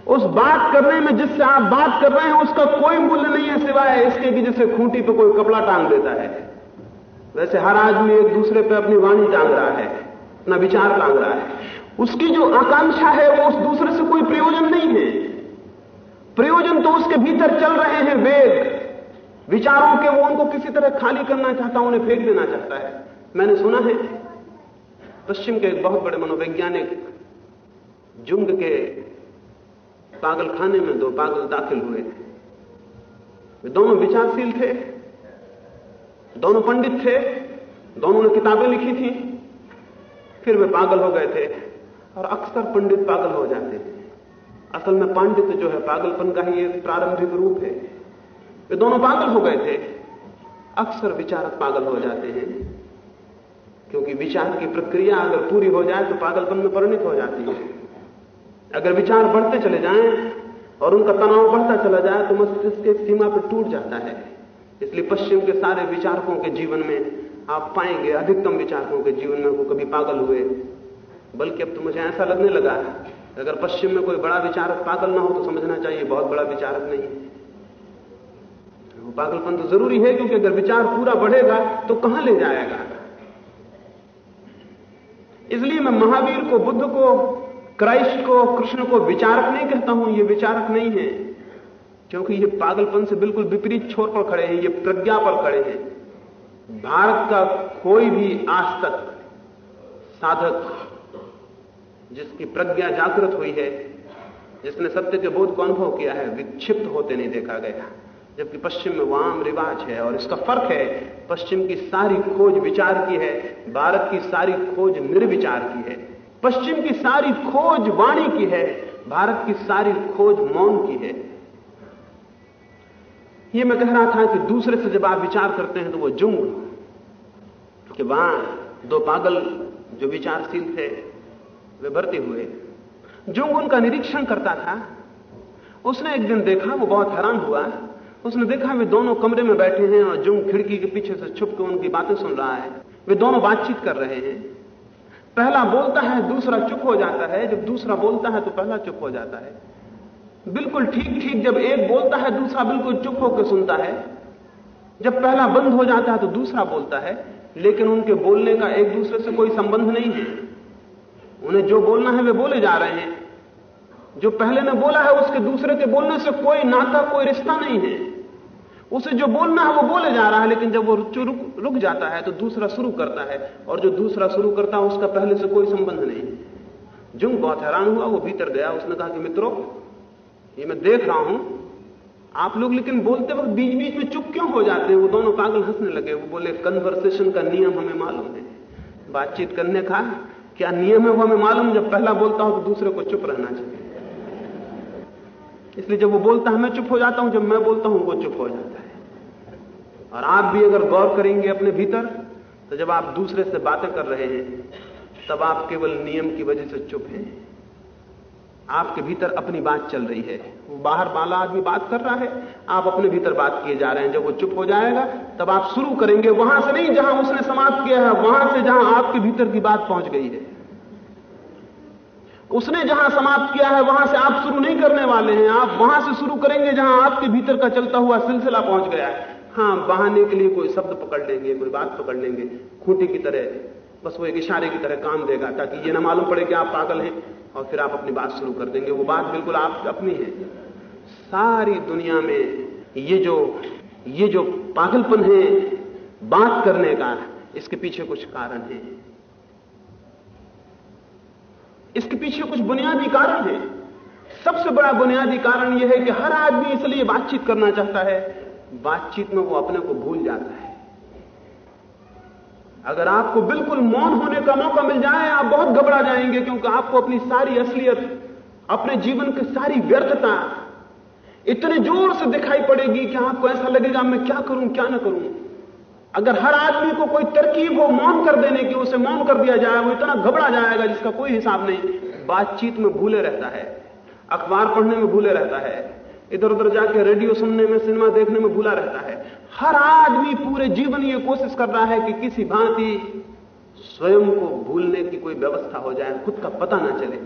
उस बात करने में जिससे आप बात कर रहे हैं, उसका कोई मूल्य नहीं है सिवाय इसके कि जिससे खूंटी पर कोई कपड़ा टांग देता है। वैसे हर आदमी एक दूसरे पर अपनी वाणी टांग रहा है, अपना विचार टांग रहा है। उसकी जो आकांक्षा है, वो उस दूसरे से कोई प्रयोजन नहीं है। प्रयोजन तो उसके भीतर चल रहे हैं वेग। विचारों के वो उनको किसी तरह खाली करना चाहता उन्हें फेंक देना चाहता है। मैंने सुना है, पश्चिम के एक बहुत बड़े मनोवैज्ञानिक, जुंग के पागल खाने में दो पागल दाखिल हुए। वे दोनों विचारशील थे, दोनों पंडित थे, दोनों ने किताबें लिखी थी। फिर वे पागल हो गए थे और अक्सर पंडित पागल हो जाते थे। असल में पांडित्य जो है, पागलपन का ही एक प्रारंभिक रूप है। वे दोनों पागल हो गए थे, अक्सर विचारक पागल हो जाते हैं। क्योंकि विचार की प्रक्रिया अगर पूरी हो जाए तो पागलपन में परिणित हो जाती है। अगर विचार बढ़ते चले जाएँ और उनका तनाव बढ़ता चला जाए तो मस्तिष्क एक सीमा पर टूट जाता है। इसलिए पश्चिम के सारे विचारकों के जीवन में आप पाएँगे, अधिकतम विचारकों के जीवन में वो कभी पागल हुए। बल्कि अब तो मुझे ऐसा लगने लगा है, अगर पश्चिम में कोई बड़ा विचारक पागल ना हो तो समझना चाहिए बहुत बड़ा विचारक नहीं है। वो पागलपन तो ज़रूरी है, क्योंकि अगर विचार पूरा बढ़ेगा तो कहाँ ले जाएगा? इसलिए मैं महावीर को, बुद्ध को क्राइस्ट को, कृष्ण को विचारक नहीं कहता हूँ, ये विचारक नहीं है। क्योंकि ये पागलपन से बिल्कुल विपरीत छोर पर खड़े हैं, ये प्रज्ञा पर खड़े हैं। भारत का कोई भी आज तक साधक जिसकी प्रज्ञा जागृत हुई है, जिसने सत्य के बोध को अनुभव किया है, विक्षिप्त होते नहीं देखा गया। जबकि पश्चिम में वाम रिवाज है और इसका फ़र्क है, पश्चिम की सारी खोज विचार की है, भारत की सारी खोज निर्विचार की है। पश्चिम की सारी खोज वाणी की है, भारत की सारी खोज मौन की है। यह मैं कह रहा था कि दूसरे से जब आप विचार करते हैं तो वो जुंग, कि वहाँ, दो पागल जो विचारशील थे, वे भरते हुए। जुंग उनका निरीक्षण करता था। उसने एक दिन देखा, वो बहुत हैरान हुआ। उसने देखा, वे दोनों कमरे में बैठे हैं और जुंग खिड़की के पीछे से छुप के उनकी बातें सुन रहा है। वे दोनों बातचीत कर रहे हैं। पहला बोलता है, दूसरा चुप हो जाता है। जब दूसरा बोलता है तो पहला चुप हो जाता है। बिल्कुल ठीक ठीक, जब एक बोलता है, दूसरा बिल्कुल चुप होकर सुनता है। जब पहला बंद हो जाता है तो दूसरा बोलता है। लेकिन उनके बोलने का एक दूसरे से कोई संबंध नहीं है। उन्हें जो बोलना है, वे बोले जा रहे हैं। जो पहले ने बोला है, उसके दूसरे के बोलने से कोई नाता, कोई रिश्ता नहीं है। उसे जो बोलना है वो बोले जा रहा है, लेकिन जब वो रुक रुक जाता है तो दूसरा शुरू करता है, और जो दूसरा शुरू करता है, उसका पहले से कोई संबंध नहीं जुंग बहुत हैरान हुआ, वो भीतर गया, उसने कहा कि मित्रों, ये मैं देख रहा हूँ, आप लोग लेकिन बोलते वक्त बीच बीच में चुप क्यों हो जाते हैं? वो दोनों पागल हंसने लगे, वो बोले कन्वर्सेशन का नियम हमें मालूम है। बातचीत करने का क्या नियम है, वो हमें मालूम जब पहला बोलता हूँ तो दूसरे को चुप रहना चाहिए। इसलिए जब वो बोलता है, मैं चुप हो जाता हूँ, जब मैं बोलता हूँ, वो चुप हो जाता है। और आप भी अगर गौर करेंगे अपने भीतर तो जब आप दूसरे से बातें कर रहे हैं, तब आप केवल नियम की वजह से चुप हैं। आपके भीतर अपनी बात चल रही है। बाहर वाला आदमी बात कर रहा है, आप अपने भीतर बात किए जा रहे हैं। जब वो चुप हो जाएगा, तब आप शुरू करेंगे, वहाँ से नहीं, जहाँ उसने समाप्त किया है, वहाँ से जहाँ आपके भीतर की बात पहुँच गई है। उसने जहाँ समाप्त किया है, वहाँ से आप शुरू नहीं करने वाले हैं। आप वहाँ से शुरू करेंगे जहाँ आपके भीतर का चलता हुआ सिलसिला पहुँच गया है। हाँ बहाने के लिए कोई शब्द पकड़ लेंगे, कोई बात पकड़ लेंगे। खूंटी की तरह, बस वो एक इशारे की तरह काम देगा, ताकि ये ना मालूम पड़े कि आप पागल हैं, और फिर आप अपनी बात शुरू कर देंगे। वो बात बिल्कुल आप अपनी है। सारी दुनिया में ये जो ये जो पागलपन है, बात करने का इसके पीछे कुछ कारण है। इसके पीछे कुछ बुनियादी कारण है। सबसे बड़ा बुनियादी कारण यह है कि हर आदमी इसलिए बातचीत करना चाहता है। बातचीत में वो अपने को भूल जाता है। अगर आपको बिल्कुल मौन होने का मौका मिल जाए, आप बहुत घबरा जाएँगे क्योंकि आपको अपनी सारी असलियत, अपने जीवन की सारी व्यर्थता इतने ज़ोर से दिखाई पड़ेगी कि आपको ऐसा लगेगा, मैं क्या करूँ, क्या ना करूँ। अगर हर आदमी को कोई तरकीब हो मौन कर देने की, उसे मौन कर दिया जाए, वो इतना घबरा जाएगा जिसका कोई हिसाब नहीं। बातचीत में भूले रहता है, अखबार पढ़ने में भूले रहता है, इधर उधर जाके रेडियो सुनने में, सिनेमा देखने में भूला रहता है। हर आदमी पूरे जीवन ये कोशिश कर रहा है कि किसी भांति स्वयं को भूलने की कोई व्यवस्था हो जाए, खुद का पता ना चले।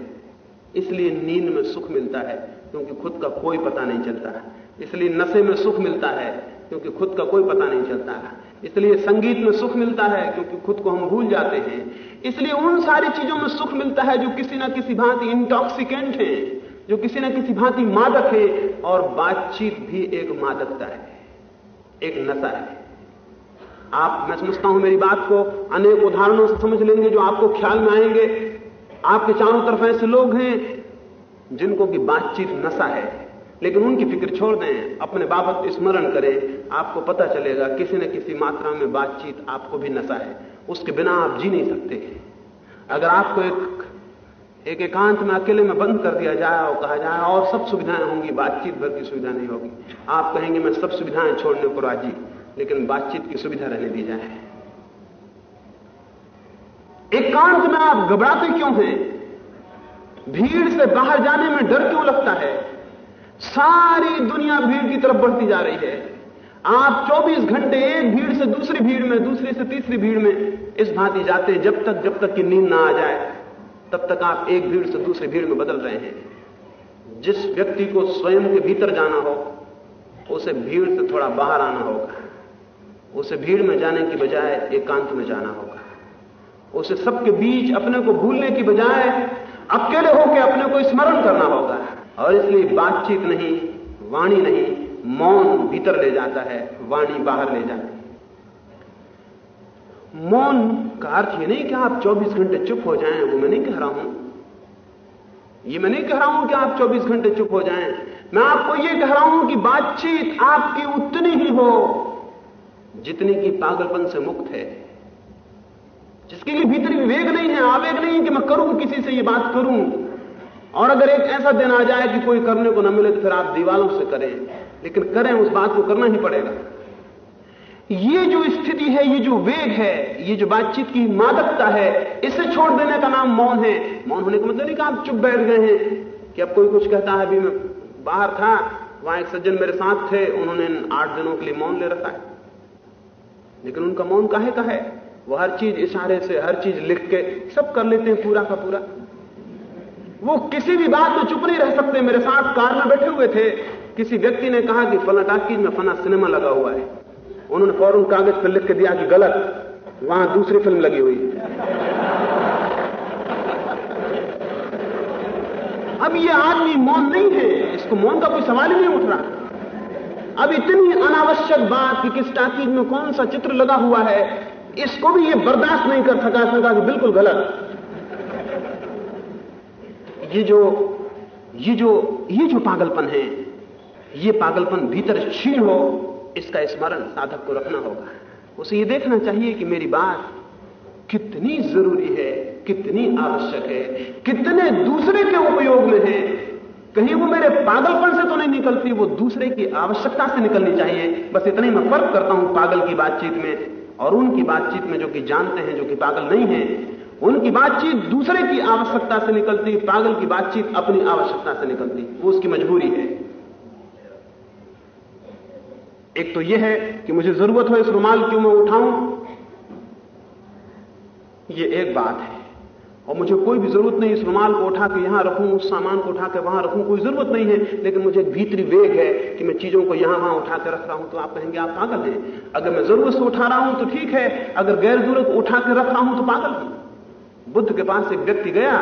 इसलिए नींद में सुख मिलता है, क्योंकि खुद का कोई पता नहीं चलता। है इसलिए नशे में सुख मिलता है क्योंकि खुद का कोई पता नहीं चलता इसलिए संगीत में सुख मिलता है, क्योंकि खुद को हम भूल जाते हैं। इसलिए उन सारी चीज़ों में सुख मिलता है जो किसी ना किसी भांति इंटॉक्सिकेंट है, जो किसी ना किसी भांति मादक है, और बातचीत भी एक मादकता है, एक नशा है। आप, मैं समझता हूँ मेरी बात को, अनेक उदाहरणों से समझ लेंगे जो आपको ख्याल में आएँगे। आपके चारों तरफ़ ऐसे लोग हैं जिनको की बातचीत नशा है। लेकिन उनकी फ़िक्र छोड़ दें, अपने बाबत स्मरण करें। आपको पता चलेगा, किसी न किसी मात्रा में बातचीत आपको भी नशा है। उसके बिना आप जी नहीं सकते। अगर आपको एक एक एकांत में अकेले में बंद कर दिया जाए और कहा जाए, और सब सुविधाएँ होंगी, बातचीत भर की सुविधा नहीं होगी। आप कहेंगे, मैं सब सुविधाएँ छोड़ने को राज़ी लेकिन बातचीत की सुविधा रहने दी जाए। एकांत में आप घबराते क्यों हैं? भीड़ से बाहर जाने में डर क्यों लगता है? सारी दुनिया भीड़ की तरफ़ बढ़ती जा रही है। आप 24 घंटे एक भीड़ से दूसरी भीड़ में, दूसरी से तीसरी भीड़ में इस भांति जाते हैं, जब तक जब तक कि नींद ना आ जाए, तब तक आप एक भीड़ से दूसरी भीड़ में बदल रहे हैं। जिस व्यक्ति को स्वयं के भीतर जाना हो, उसे भीड़ से थोड़ा बाहर आना होगा। उसे भीड़ में जाने की बजाय एकांत में जाना होगा। उसे सबके बीच अपने को भूलने की बजाय अकेले होकर अपने को स्मरण करना होगा। और इसलिए बातचीत नहीं, वाणी नहीं, मौन भीतर ले जाता है, वाणी बाहर ले जाती है। मौन का अर्थ ये नहीं कि आप 24 घंटे चुप हो जाएँ, वो मैं नहीं कह रहा हूँ। ये मैं नहीं कह रहा हूँ कि आप 24 घंटे चुप हो जाएँ। मैं आपको ये कह रहा हूँ कि बातचीत आपकी उतनी ही हो, जितनी की पागलपन से मुक्त है। जिसके लिए भीतरी विवेक नहीं है, आवेग नहीं है कि मैं करूँ, किसी से ये बात करूँ। और अगर एक ऐसा दिन आ जाए कि कोई करने को ना मिले तो फिर आप दीवालों से करें। लेकिन करें, उस बात को करना ही पड़ेगा। ये जो स्थिति है, ये जो वेग है, ये जो बातचीत की मादकता है, इसे छोड़ देने का नाम मौन है। मौन होने का मतलब नहीं कि आप चुप बैठ गए हैं कि अब कोई कुछ कहता है, अभी मैं बाहर था, वहाँ एक सज्जन मेरे साथ थे, उन्होंने आठ दिनों के लिए मौन ले रखा है। लेकिन उनका मौन काहे का है? वो हर चीज़ इशारे से, हर चीज़ लिख के सब कर लेते हैं पूरा का पूरा। वो किसी भी बात में चुप नहीं रह सकते। मेरे साथ कार में बैठे हुए थे। किसी व्यक्ति ने कहा कि फला टाकीज में फना सिनेमा लगा हुआ है। उन्होंने फ़ौरन कागज़ पर लिख के दिया कि गलत, वहाँ दूसरी फ़िल्म लगी हुई अब ये आदमी मौन नहीं है। इसको मौन का कोई सवाल ही नहीं उठ रहा। अब इतनी अनावश्यक बात कि किस टाकीज में कौन सा चित्र लगा हुआ है, इसको भी ये बर्दाश्त नहीं कर सका। सका कि बिल्कुल गलत। ये जो ये जो ये जो पागलपन है, ये पागलपन भीतर क्षीण हो, इसका स्मरण साधक को रखना होगा। उसे ये देखना चाहिए कि मेरी बात कितनी ज़रूरी है, कितनी आवश्यक है, कितने दूसरे के उपयोग में है। कहीं वो मेरे पागलपन से तो नहीं निकलती, वो दूसरे की आवश्यकता से निकलनी चाहिए। बस इतना ही मैं फ़र्क करता हूँ पागल की बातचीत में और उनकी बातचीत में जो कि जानते हैं, जो कि पागल नहीं है उनकी बातचीत दूसरे की आवश्यकता से निकलती, पागल की बातचीत अपनी आवश्यकता से निकलती। वो उसकी मजबूरी है। एक तो यह है कि मुझे ज़रूरत हो इस रुमाल क्यों मैं उठाऊं? ये एक बात है। और मुझे कोई भी ज़रूरत नहीं इस रुमाल को उठा के यहाँ रखूँ, उस सामान को उठा के वहाँ रखूँ, कोई ज़रूरत नहीं है। लेकिन मुझे भीतरी वेग है कि मैं चीज़ों को यहाँ वहाँ उठा के रख रहा हूँ। तो आप कहेंगे, आप पागल हैं। अगर मैं ज़रूरत से उठा रहा हूँ तो ठीक है। अगर गैर ज़रूरत उठा के रख रहा हूँ तो पागल हूँ। बुद्ध के पास एक व्यक्ति गया,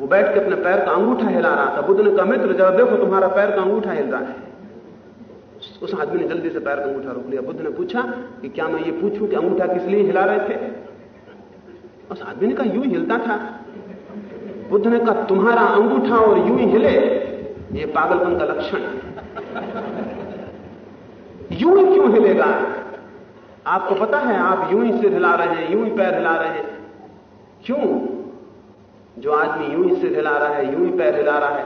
वो बैठ के अपने पैर का अंगूठा हिला रहा था। बुद्ध ने कहा, मित्र, जरा देखो तुम्हारा पैर का अंगूठा हिल रहा है। उस आदमी ने जल्दी से पैर का अंगूठा रोक लिया। बुद्ध ने पूछा कि क्या मैं ये पूछूँ कि अंगूठा किस लिए हिला रहे थे? उस आदमी ने कहा, यूँ हिलता था। बुद्ध ने कहा, तुम्हारा अंगूठा और यूँ ही हिले, ये पागलपन का लक्षण यूँ ही क्यों हिलेगा? आपको पता है, आप यूँ ही सिर हिला रहे हैं, यूँ ही पैर हिला रहे हैं। क्यों? जो आदमी यूँ ही सिर हिला रहा है, यूँ ही पैर हिला रहा है,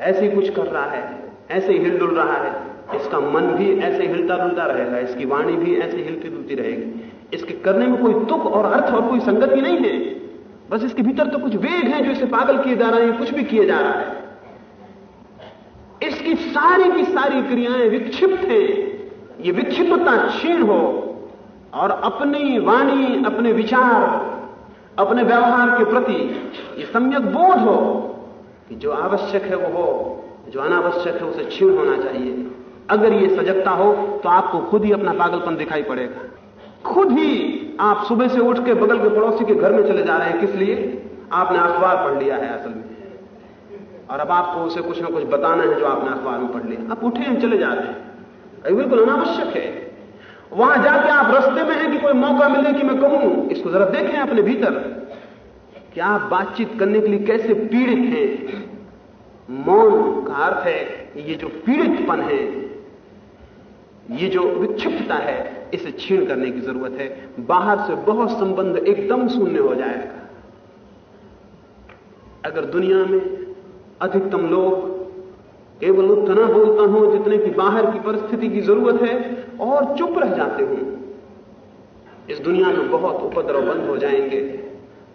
ऐसे कुछ कर रहा है, ऐसे हिल डुल रहा है, इसका मन भी ऐसे हिलता डुलता रहेगा, इसकी वाणी भी ऐसे हिलती डुलती रहेगी। इसके करने में कोई तुक और अर्थ और कोई संगति नहीं है। बस इसके भीतर तो कुछ वेग है जो इसे पागल किए जा रहे हैं, कुछ भी किए जा रहा है। इसकी सारी की सारी क्रियाएँ विक्षिप्त हैं। ये विक्षिप्तता क्षीण हो और अपनी वाणी, अपने विचार अपने व्यवहार के प्रति ये सम्यक बोध हो कि जो आवश्यक है वो हो, जो अनावश्यक है उसे क्षीण होना चाहिए। अगर ये सजगता हो तो आपको खुद ही अपना पागलपन दिखाई पड़ेगा। खुद ही आप सुबह से उठ के बगल के पड़ोसी के घर में चले जा रहे हैं, किस लिए? आपने अखबार पढ़ लिया है असल में। और अब आपको उसे कुछ ना कुछ बताना है जो आपने अखबार में पढ़ लिया। आप उठे हैं, चले जा रहे हैं। बिल्कुल अनावश्यक है। वहाँ जाके आप रस्ते में हैं कि कोई मौका मिले कि मैं कहूँ? इसको जरा देखें अपने भीतर। कि आप बातचीत करने के लिए कैसे पीड़ित हैं? मौन का अर्थ है, ये जो पीड़ितपन है, ये जो विक्षिप्तता है, इसे छीण करने की ज़रूरत है। बाहर से बहुत संबंध एकदम शून्य हो जाएगा। अगर दुनिया में अधिकतम लोग केवल उतना बोलता हूँ जितने की बाहर की परिस्थिति की ज़रूरत है और चुप रह जाते हूँ। इस दुनिया में बहुत उपद्रव बंद हो जाएँगे,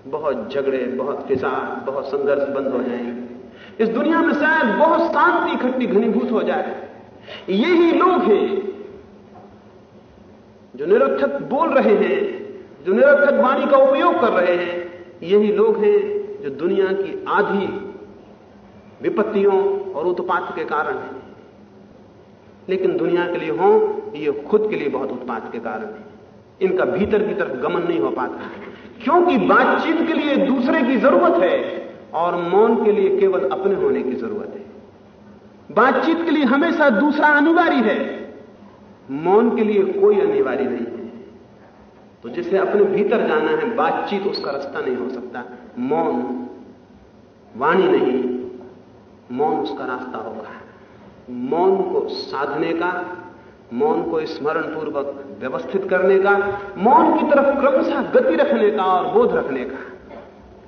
बहुत झगड़े, बहुत फिसाद बहुत संघर्ष बंद हो जाएँगे। इस दुनिया में शायद बहुत शांति इकट्ठी घनीभूत हो जाए। यही लोग हैं जो निरर्थक बोल रहे हैं, जो निरर्थक वाणी का उपयोग कर रहे हैं। यही लोग हैं जो दुनिया की आधी विपत्तियों और उत्पात के कारण है। लेकिन दुनिया के लिए हो, ये खुद के लिए बहुत उत्पात के कारण है। इनका भीतर की तरफ़ गमन नहीं हो पाता क्योंकि बातचीत के लिए दूसरे की ज़रूरत है और मौन के लिए केवल अपने होने की ज़रूरत है। बातचीत के लिए हमेशा दूसरा अनिवार्य है। मौन के लिए कोई अनिवार्य नहीं है। तो जिसे अपने भीतर जाना है, बातचीत उसका रास्ता नहीं हो सकता। मौन, वाणी नहीं मौन उसका रास्ता होगा। मौन को साधने का, मौन को स्मरण पूर्वक व्यवस्थित करने का, मौन की तरफ़ क्रमशः गति रखने का और बोध रखने का।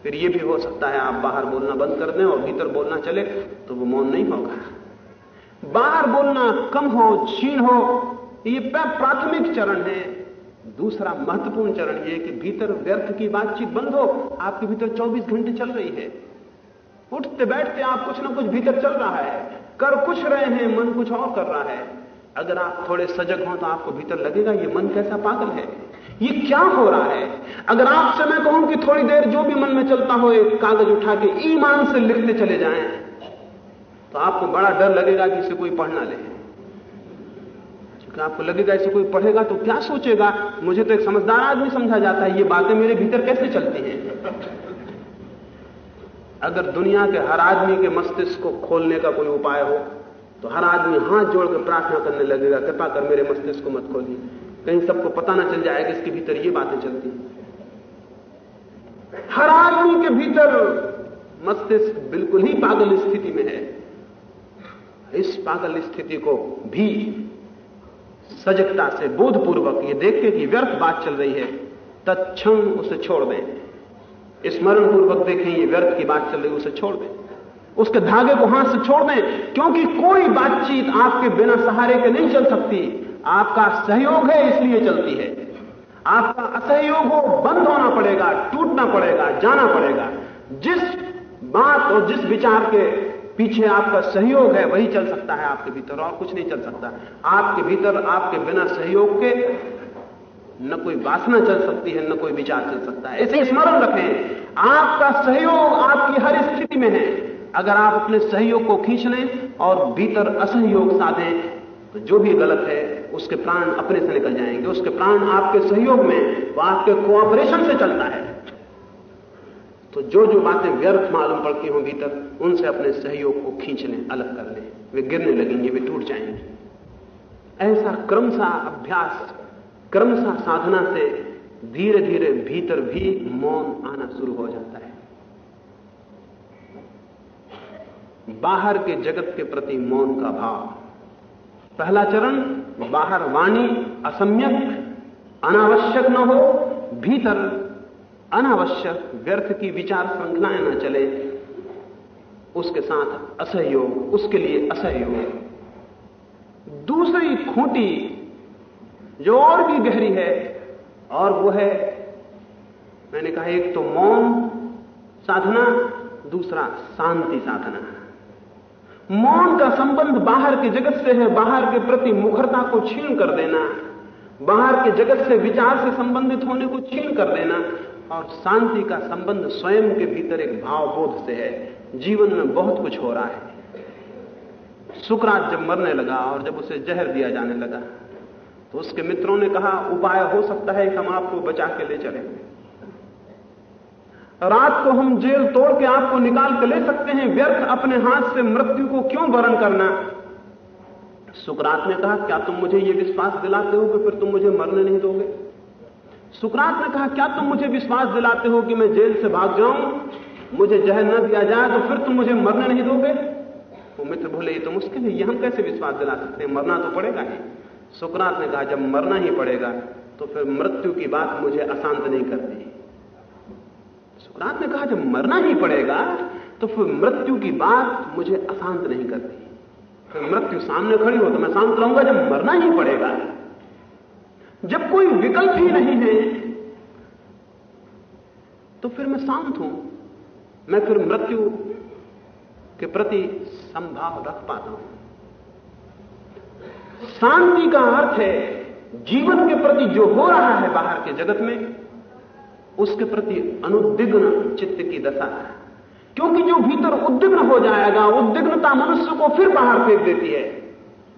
फिर यह भी हो सकता है आप बाहर बोलना बंद कर दें और भीतर बोलना चले तो वो मौन नहीं होगा। बाहर बोलना कम हो छीन हो, ये प्राथमिक चरण है। दूसरा महत्वपूर्ण चरण यह कि भीतर व्यर्थ की बातचीत बंद हो। आपके भीतर 24 घंटे चल रही है। उठते बैठते आप कुछ ना कुछ भीतर चल रहा है। कर कुछ रहे हैं, मन कुछ और कर रहा है। अगर आप थोड़े सजग हो तो आपको भीतर लगेगा, ये मन कैसा पागल है? ये क्या हो रहा है? अगर आपसे मैं कहूँ कि थोड़ी देर जो भी मन में चलता हो, एक कागज़ उठा के ईमान से लिखते चले जाएँ तो आपको बड़ा डर लगेगा कि इसे कोई पढ़ना ले। क्योंकि आपको लगेगा इसे कोई पढ़ेगा तो क्या सोचेगा? मुझे तो एक समझदार आदमी समझा जाता है, ये बातें मेरे भीतर कैसे चलती हैं? अगर दुनिया के हर आदमी के मस्तिष्क को खोलने का कोई उपाय हो तो हर आदमी हाथ जोड़ के प्रार्थना करने लगेगा, कृपा कर मेरे मस्तिष्क को मत खोलिए। कहीं सबको पता ना चल जाएगा इसके भीतर ये बातें चलती हर आदमी के भीतर मस्तिष्क बिल्कुल ही पागल स्थिति में है। इस पागल स्थिति को भी सजगता से, बोधपूर्वक ये देख के कि व्यर्थ बात चल रही है, तत्क्षण उसे छोड़ दें। स्मरण पूर्वक देखें, ये व्यर्थ की बात चल रही उसे छोड़ दें। उसके धागे को हाथ से छोड़ दें, क्योंकि कोई बातचीत आपके बिना सहारे के नहीं चल सकती। आपका सहयोग है, इसलिए चलती है। आपका असहयोग हो, बंद होना पड़ेगा, टूटना पड़ेगा, जाना पड़ेगा। जिस बात और जिस विचार के पीछे आपका सहयोग है, वही चल सकता है आपके भीतर और कुछ नहीं चल सकता। आपके भीतर, आपके बिना सहयोग के न कोई वासना चल सकती है, न कोई विचार चल सकता है। इसे स्मरण रखें। आपका सहयोग आपकी हर स्थिति में है। अगर आप अपने सहयोग को खींच लें और भीतर असहयोग साधें तो जो भी गलत है, उसके प्राण अपने से निकल जाएँगे। उसके प्राण आपके सहयोग में वो आपके कोऑपरेशन से चलता है। तो जो जो बातें व्यर्थ मालूम पड़ती हों भीतर, उनसे अपने सहयोग को खींच लें, अलग कर लें। वे गिरने लगेंगे, वे टूट जाएँगे। ऐसा क्रमशः अभ्यास क्रमशः साधना से धीरे धीरे भीतर भी मौन आना शुरू हो जाता है। बाहर के जगत के प्रति मौन का भाव। पहला चरण, बाहर वाणी असम्यक, अनावश्यक न हो, भीतर अनावश्यक व्यर्थ की विचार श्रृंखलाएँ न चले, उसके साथ असहयोग, उसके लिए असहयोग। दूसरी खूंटी जो और भी गहरी है, और वो है, मैंने कहा एक तो मौन साधना, दूसरा शांति साधना। मौन का संबंध बाहर के जगत से है, बाहर के प्रति मुखरता को छीन कर देना, बाहर के जगत से विचार से संबंधित होने को छीन कर देना, और शांति का संबंध स्वयं के भीतर एक भावबोध से है। जीवन में बहुत कुछ हो रहा है। सुकरात जब मरने लगा और जब उसे जहर दिया जाने लगा तो उसके मित्रों ने कहा, उपाय हो सकता है कि हम आपको बचा के ले चलेंगे रात को हम जेल तोड़ के आपको निकाल के ले सकते हैं, व्यर्थ अपने हाथ से मृत्यु को क्यों वरण करना? सुकरात ने कहा, क्या तुम मुझे यह विश्वास दिलाते हो कि फिर तुम मुझे मरने नहीं दोगे? सुकरात ने कहा, क्या तुम मुझे विश्वास दिलाते हो कि मैं जेल से भाग जाऊँ? मुझे जहर न दिया जाए तो फिर तुम मुझे मरने नहीं दोगे? वो मित्र बोले, ये तो मुश्किल है ये हम कैसे विश्वास दिला सकते हैं? मरना तो पड़ेगा ही। सुकरात ने कहा, जब मरना ही पड़ेगा तो फिर मृत्यु की बात मुझे अशांत नहीं करती। सुकरात ने कहा, जब मरना ही पड़ेगा तो फिर मृत्यु की बात मुझे अशांत नहीं करती। फिर मृत्यु सामने खड़ी हो तो मैं शांत रहूँगा, जब मरना ही पड़ेगा। जब कोई विकल्प ही नहीं है तो फिर मैं शांत हूँ। मैं फिर मृत्यु के प्रति संभाव रख पाता हूँ। शांति का अर्थ है, जीवन के प्रति जो हो रहा है बाहर के जगत में, उसके प्रति अनुद्विग्न चित्त की दशा है। क्योंकि जो भीतर उद्विग्न हो जाएगा, उद्विग्नता मनुष्य को फिर बाहर फेंक देती है।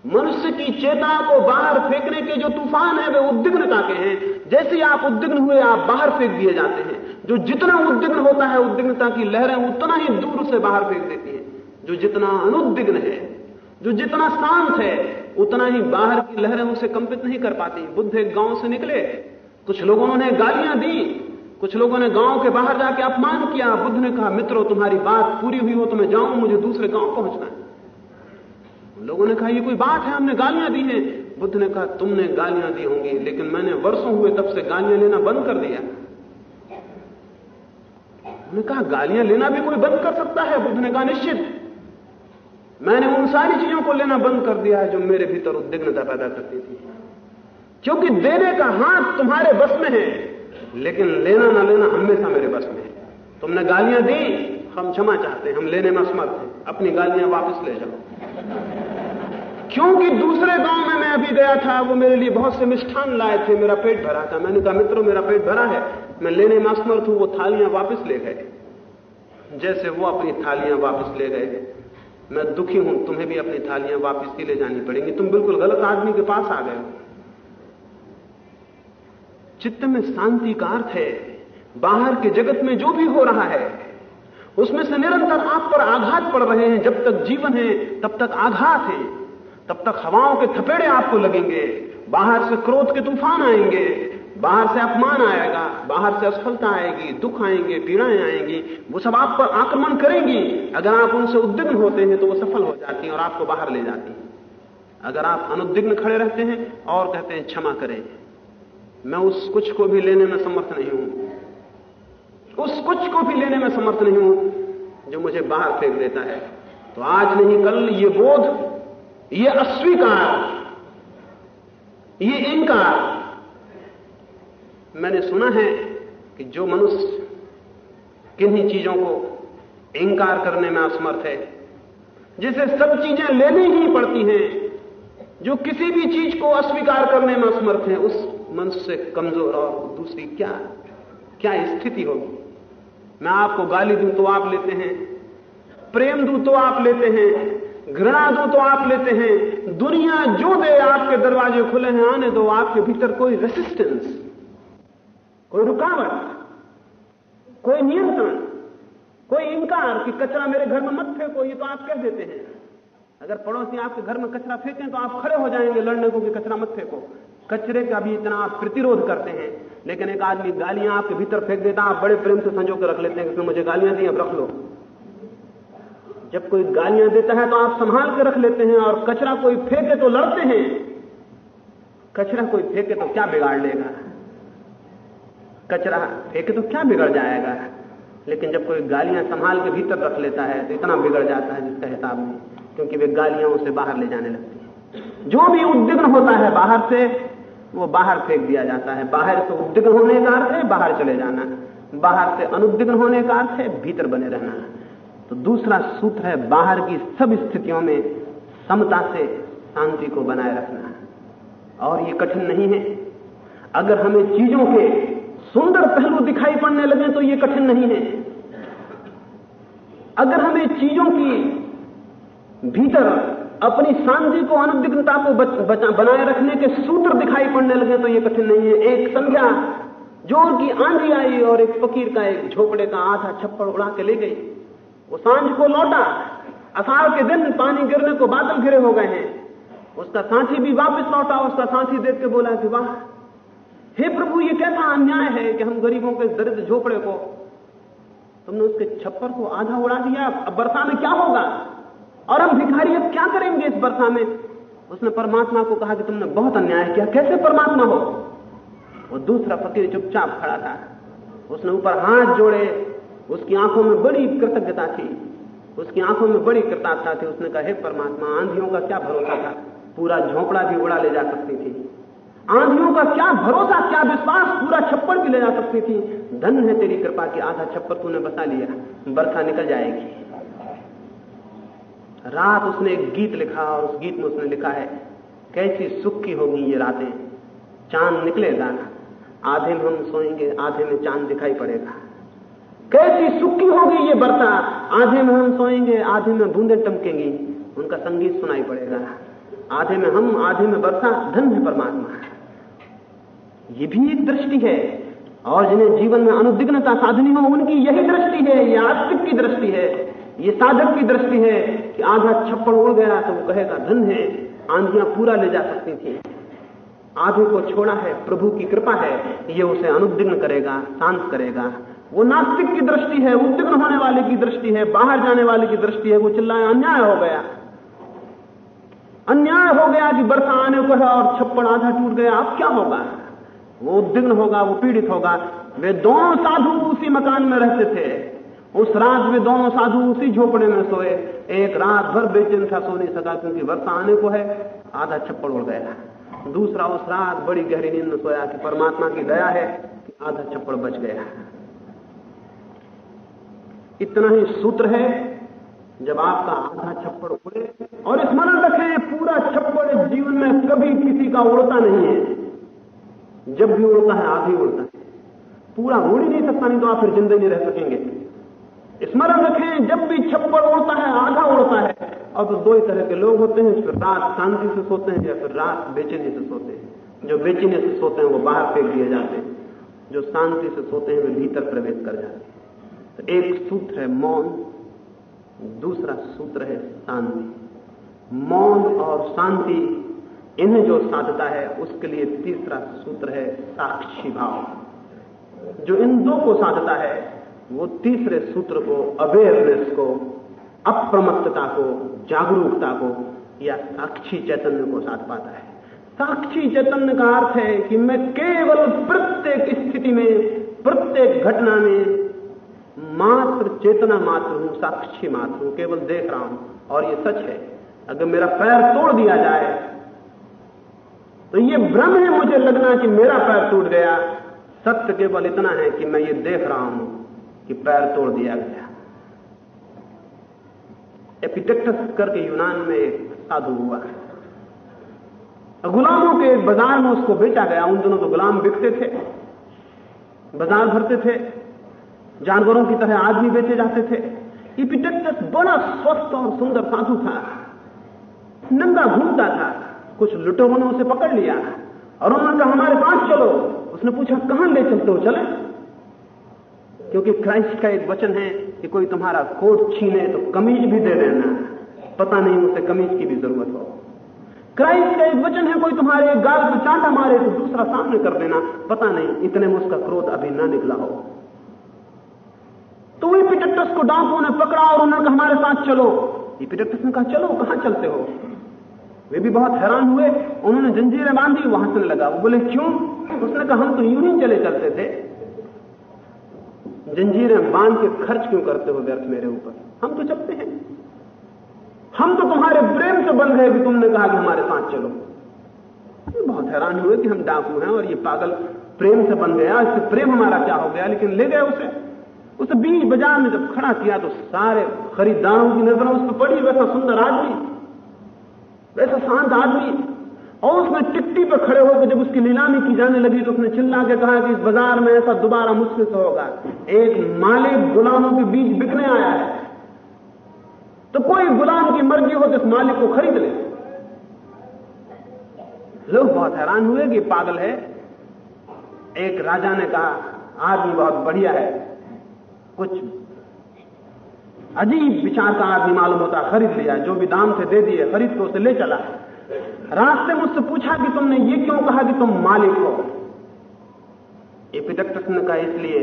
मनुष्य की चेतना को बाहर फेंकने के जो तूफ़ान है, वे उद्विग्नता के हैं। जैसे आप उद्विग्न हुए, आप बाहर फेंक दिए जाते हैं। जो जितना उद्विग्न होता है, उद्विग्नता की लहरें उतना ही दूर से बाहर फेंक देती हैं। जो जितना अनुद्विग्न है, जो जितना शांत है उतना ही बाहर की लहरें उसे कंपित नहीं कर पाती। बुद्ध एक गाँव से निकले। कुछ लोगों ने गालियाँ दी। कुछ लोगों ने गाँव के बाहर जाके अपमान किया। बुद्ध ने कहा, मित्रों, तुम्हारी बात पूरी हुई हो तो मैं जाऊँ, मुझे दूसरे गाँव पहुँचना है। लोगों ने कहा, ये कोई बात है, हमने गालियाँ दी हैं। बुद्ध ने कहा, तुमने गालियाँ दी होंगी, लेकिन मैंने वर्षों हुए तब से गालियाँ लेना बंद कर दिया उन्होंने कहा, गालियाँ लेना भी कोई बंद कर सकता है? बुद्ध ने कहा, निश्चित। मैंने उन सारी चीज़ों को लेना बंद कर दिया है जो मेरे भीतर उद्विग्नता पैदा करती थी। क्योंकि देने का हाथ तुम्हारे बस में है, लेकिन लेना ना लेना हमेशा मेरे बस में है। तुमने गालियाँ दी, हम क्षमा चाहते हैं, हम लेने में असमर्थ हैं। अपनी गालियाँ वापस ले जाओ। क्योंकि दूसरे गाँव में मैं अभी गया था, वो मेरे लिए बहुत से मिष्ठान लाए थे, मेरा पेट भरा था। मैंने कहा, मित्रों, मेरा पेट भरा है, मैं लेने में असमर्थ हूँ, वो थालियाँ वापस ले गए। जैसे वो अपनी थालियाँ वापस ले गए। मैं दुखी हूँ, तुम्हें भी अपनी थालियाँ वापस ही ले जानी पड़ेंगी। तुम बिल्कुल गलत आदमी के पास आ गए हो। चित्त में शांति का अर्थ है, बाहर के जगत में जो भी हो रहा है, उसमें से निरंतर आप पर आघात पड़ रहे हैं। जब तक जीवन है, तब तक आघात है। तब तक हवाओं के थपेड़े आपको लगेंगे। बाहर से क्रोध के तूफ़ान आएँगे। बाहर से अपमान आएगा, बाहर से असफलता आएगी, दुख आएँगे, पीड़ाएँ आएँगी, वो सब आप पर आक्रमण करेंगी। अगर आप उनसे उद्विग्न होते हैं तो वो सफल हो जाती हैं और आपको बाहर ले जाती हैं। अगर आप अनुद्विग्न खड़े रहते हैं और कहते हैं, क्षमा करें। मैं उस कुछ को भी लेने में समर्थ नहीं हूँ। उस कुछ को भी लेने में समर्थ नहीं हूँ जो मुझे बाहर फेंक देता है। तो आज नहीं, कल ये बोध, ये अस्वीकार, ये इनकार मैंने सुना है कि जो मनुष्य किन्हीं चीज़ों को इंकार करने में असमर्थ है, जिसे सब चीज़ें लेनी ही पड़ती हैं, जो किसी भी चीज़ को अस्वीकार करने में असमर्थ है, उस मनुष्य से कमज़ोर और दूसरी क्या क्या स्थिति होगी? मैं आपको गाली दूँ तो आप लेते हैं, प्रेम दूँ तो आप लेते हैं, घृणा दो तो आप लेते हैं, दुनिया जो दे आपके दरवाजे खुले हैं, आने दो, आपके भीतर कोई रेसिस्टेंस कोई रुकावट, कोई नियंत्रण, कोई इंकार कि कचरा मेरे घर में मत फेंको, ये तो आप कह देते हैं। अगर पड़ोसी आपके घर में कचरा फेंकें तो आप खड़े हो जाएँगे लड़ने को कि कचरा मत फेंको। कचरे का भी इतना आप प्रतिरोध करते हैं। लेकिन एक आदमी गालियाँ आपके भीतर फेंक देता आप बड़े प्रेम से संजो कर रख लेते हैं कि मुझे गालियाँ दी, अब रख लो। जब कोई गालियाँ देता है तो आप संभाल के रख लेते हैं और कचरा कोई फेंके तो लड़ते हैं। कचरा कोई फेंके तो क्या बिगाड़ लेगा? कचरा फेंके तो क्या बिगड़ जाएगा? लेकिन जब कोई गालियाँ संभाल के भीतर रख लेता है तो इतना बिगड़ जाता है जिसका हिसाब नहीं, क्योंकि वे गालियाँ उसे बाहर ले जाने लगती हैं। जो भी उद्विग्न होता है बाहर से, वो बाहर फेंक दिया जाता है। बाहर से उद्विग्न होने का अर्थ है बाहर चले जाना। बाहर से अनुद्विग्न होने का अर्थ है भीतर बने रहना। तो दूसरा सूत्र है, बाहर की सब स्थितियों में समता से शांति को बनाए रखना। और ये कठिन नहीं है। अगर हमें चीज़ों के सुंदर पहलू दिखाई पड़ने लगे तो ये कठिन नहीं है। अगर हमें चीज़ों की भीतर अपनी शांति को अनुद्विग्नता को बनाए रखने के सूत्र दिखाई पड़ने लगे तो ये कठिन नहीं है। एक संज्ञा ज़ोर की आंधी आई और एक फकीर का एक झोपड़े का आधा छप्पड़ उड़ा के ले गई। वो साँझ को लौटा। अषाढ़ के दिन पानी गिरने को बादल घिरे हो गए हैं। उसका साथी भी वापस लौटा उसका साथी देख के बोला कि वाह हे प्रभु, ये कैसा अन्याय है कि हम गरीबों के दरिद्र झोपड़े को, तुमने उसके छप्पर को आधा उड़ा दिया, अब वर्षा में क्या होगा? और हम भिखारी अब क्या करेंगे इस वर्षा में? उसने परमात्मा को कहा कि तुमने बहुत अन्याय किया, कैसे परमात्मा हो? वो दूसरा फकीर चुपचाप खड़ा था। उसने ऊपर हाथ जोड़े, उसकी आँखों में बड़ी कृतज्ञता थी, उसकी आँखों में बड़ी कृतज्ञता थी। उसने कहा, हे परमात्मा, आंधियों का क्या भरोसा था? पूरा झोंपड़ा भी उड़ा ले जा सकती थी। आंधियों का क्या भरोसा, क्या विश्वास? पूरा छप्पर भी ले जा सकती थी। धन है तेरी कृपा की, आधा छप्पर तूने बसा लिया। बरसा निकल जाएगी। रात उसने एक गीत लिखा और उस गीत में उसने लिखा है, कैसी सुख की होगी ये रातें। चाँद निकलेगा आधे में हम सोएँगे, आधे में चाँद दिखाई पड़ेगा। कैसी सुख की होगी ये बरसा। आधे में हम सोएँगे, आधे में बूंदे टमकेंगी उनका संगीत सुनाई पड़ेगा। आधे में हम, आधे में बरसा। धन है परमात्मा। ये भी एक दृष्टि है। और जिन्हें जीवन में अनुदिग्नता साधनी हो उनकी यही दृष्टि है, ये आस्तिक की दृष्टि है। ये साधक की दृष्टि है कि आधा छप्पड़ उड़ गया तो वो कहेगा, धन है, आंधियाँ पूरा ले जा सकती थी। आधे को छोड़ा है, प्रभु की कृपा है, ये उसे अनुद्विग्न करेगा, शांत करेगा। वो नास्तिक की दृष्टि है, उद्विग्न होने वाले की दृष्टि है, बाहर जाने वाले की दृष्टि है, वो चिल्लाए अन्याय हो गया। अन्याय हो गया कि वर्षा आने को है और छप्पड़ आधा टूट गया, अब क्या होगा? वो उद्विग्न होगा, वो पीड़ित होगा। वे दोनों साधु उसी मकान में रहते थे। उस रात वे दोनों साधु उसी झोपड़े में सोए। एक रात भर बेचैन था, सो नहीं सका, क्योंकि वर्षा आने को है, आधा छप्पड़ उड़ गया। दूसरा उस रात बड़ी गहरी नींद में सोया कि परमात्मा की दया है कि आधा छप्पड़ बच गया। इतना ही सूत्र है, जब आपका आधा छप्पड़ उड़े, और स्मरण रखें, पूरा छप्पड़ जीवन में कभी किसी का उड़ता नहीं है। जब भी उड़ता है आधी उड़ता है, पूरा उड़ ही नहीं सकता नहीं तो आप फिर ज़िंदगी नहीं रह सकेंगे। स्मरण रखें, जब भी छप्पड़ उड़ता है, आधा उड़ता है, और तो दो ही तरह के लोग होते हैं, फिर रात शांति से सोते हैं, या फिर रात बेचैनी से सोते हैं। जो बेचैनी से सोते हैं, वो बाहर फेंक दिए जाते हैं। जो शांति से सोते हैं, वे भीतर प्रवेश कर जाते हैं। तो एक सूत्र है, मौन। दूसरा सूत्र है, शांति। मौन और शांति इन्हें जो साधता है, उसके लिए तीसरा सूत्र है साक्षी भाव। जो इन दो को साधता है, वो तीसरे सूत्र को अवेयरनेस को, अप्रमत्तता को, जागरूकता को, या साक्षी चैतन्य को साध पाता है। साक्षी चैतन्य का अर्थ है कि मैं केवल प्रत्येक स्थिति में, प्रत्येक घटना में मात्र चेतना मात्र हूँ, साक्षी मात्र हूँ, केवल देख रहा हूँ। और ये सच है, अगर मेरा पैर तोड़ दिया जाए ये भ्रम है मुझे लगना कि मेरा पैर टूट गया। सत्य केवल इतना है कि मैं ये देख रहा हूँ कि पैर तोड़ दिया गया। एपिटेक्टस करके यूनान में एक साधु हुआ गुलामों के बाज़ार में उसको बेचा गया। उन दिनों तो गुलाम बिकते थे, बाज़ार भरते थे, जानवरों की तरह आदमी बेचे जाते थे। इपिटेक्टस बड़ा स्वस्थ और सुंदर साधु था। नंगा घूमता था। कुछ लुटेरों ने उसे पकड़ लिया और उन्होंने कहा, हमारे पास चलो। उसने पूछा, कहाँ ले चलते हो? चले? क्योंकि क्राइस्ट का एक वचन है कि कोई तुम्हारा कोट छीने तो कमीज भी दे देना पता नहीं उसे कमीज की भी ज़रूरत हो। क्राइस्ट का एक वचन है, कोई तुम्हारे गाल पर चांटा मारे तो दूसरा सामने कर देना। पता नहीं, इतने में उसका क्रोध अभी ना निकला हो। तो वही पिटक्टस को डांकों ने पकड़ा और उन्होंने कहा, हमारे साथ चलो। ये पिटक्टस ने कहा, चलो, कहाँ चलते हो? वे भी बहुत हैरान हुए। उन्होंने जंजीरें बांधी, वहाँ हंसने लगा। वो बोले, क्यों? उसने कहा, हम तो यूँ ही चले चलते थे। जंजीरें बाँध के खर्च क्यों करते हो व्यर्थ मेरे ऊपर? हम तो चलते हैं। हम तो तुम्हारे प्रेम से बन गए कि तुमने कहा कि हमारे साथ चलो। ये बहुत हैरान हुए कि हम डाकू हैं और ये पागल प्रेम से बन गया। इससे प्रेम हमारा क्या हो गया? लेकिन ले गए उसे। उसे बीच बाज़ार में जब खड़ा किया तो सारे खरीदारों की नज़र उस पर पड़ी। वैसा सुंदर आदमी वैसा शांत आदमी और उसने टिकटी पर खड़े होकर जब उसकी नीलामी की जाने लगी तो उसने चिल्ला के कहा कि इस बाज़ार में ऐसा दोबारा मुश्किल से होगा। एक मालिक गुलामों के बीच बिकने आया है। तो कोई गुलाम की मर्ज़ी हो तो इस मालिक को खरीद ले। लोग बहुत हैरान हुए कि पागल है। एक राजा ने कहा, आदमी बहुत बढ़िया है। कुछ अजीब विचार का आदमी मालूम होता खरीद लिया, जो भी दाम से दे दिए, खरीद तो उसे ले चला। रास्ते मुझसे पूछा कि तुमने, ये क्यों कहा कि तुम मालिक हो? एपिडेक्टस ने कहा इसलिए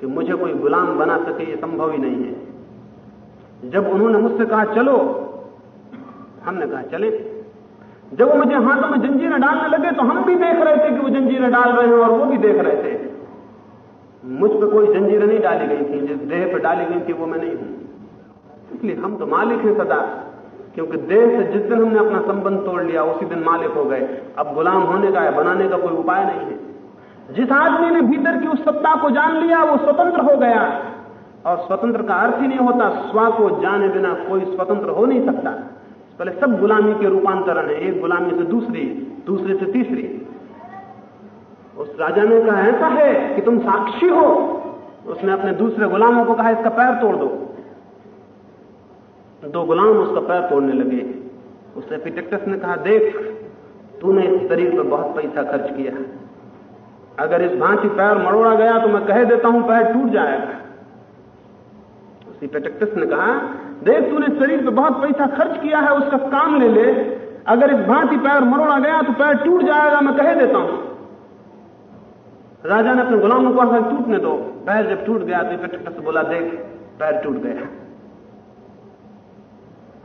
कि मुझे कोई गुलाम बना सके, ये संभव ही नहीं है। जब उन्होंने मुझसे कहा, चलो, हमने कहा, चले। जब वो मुझे हाथों में जंजीरें डालने लगे तो हम भी देख रहे थे कि वो जंजीरें डाल रहे हैं और वो भी देख रहे थे। मुझ पर कोई जंजीरें नहीं डाली गई थी, जिस देह पर डाली गई थी वो मैं नहीं हूँ। इसलिए हम तो मालिक हैं सदा, क्योंकि देह से जिस दिन हमने अपना संबंध तोड़ लिया, उसी दिन मालिक हो गए। अब गुलाम होने का या बनाने का कोई उपाय नहीं है। जिस आदमी ने भीतर की उस सत्ता को जान लिया, वो स्वतंत्र हो गया। और स्वतंत्र का अर्थ ही नहीं होता, स्व को जाने बिना कोई स्वतंत्र हो नहीं सकता। पहले सब गुलामी के रूपांतरण है, एक गुलामी से दूसरी, दूसरे से तीसरी। उस राजा ने कहा ऐसा है कि तुम साक्षी हो। उसने अपने दूसरे गुलामों को कहा, इसका पैर तोड़ दो। दो गुलाम उसका पैर तोड़ने लगे। उस एपिटेक्टस ने कहा, देख, तूने इस शरीर पर बहुत पैसा खर्च किया। अगर इस भांति पैर मरोड़ा गया तो मैं कह देता हूँ, पैर टूट जाएगा। उसी पेटेक्टस ने कहा, देख, तूने शरीर पर बहुत पैसा खर्च किया है, उसका काम ले ले। अगर इस भांति पैर मरोड़ा गया तो पैर टूट जाएगा, मैं कह देता हूँ। राजा ने अपने गुलामों को कहा टूटने दो। पैर जब टूट गया तो इकट्ठा से बोला, देख, पैर टूट गया।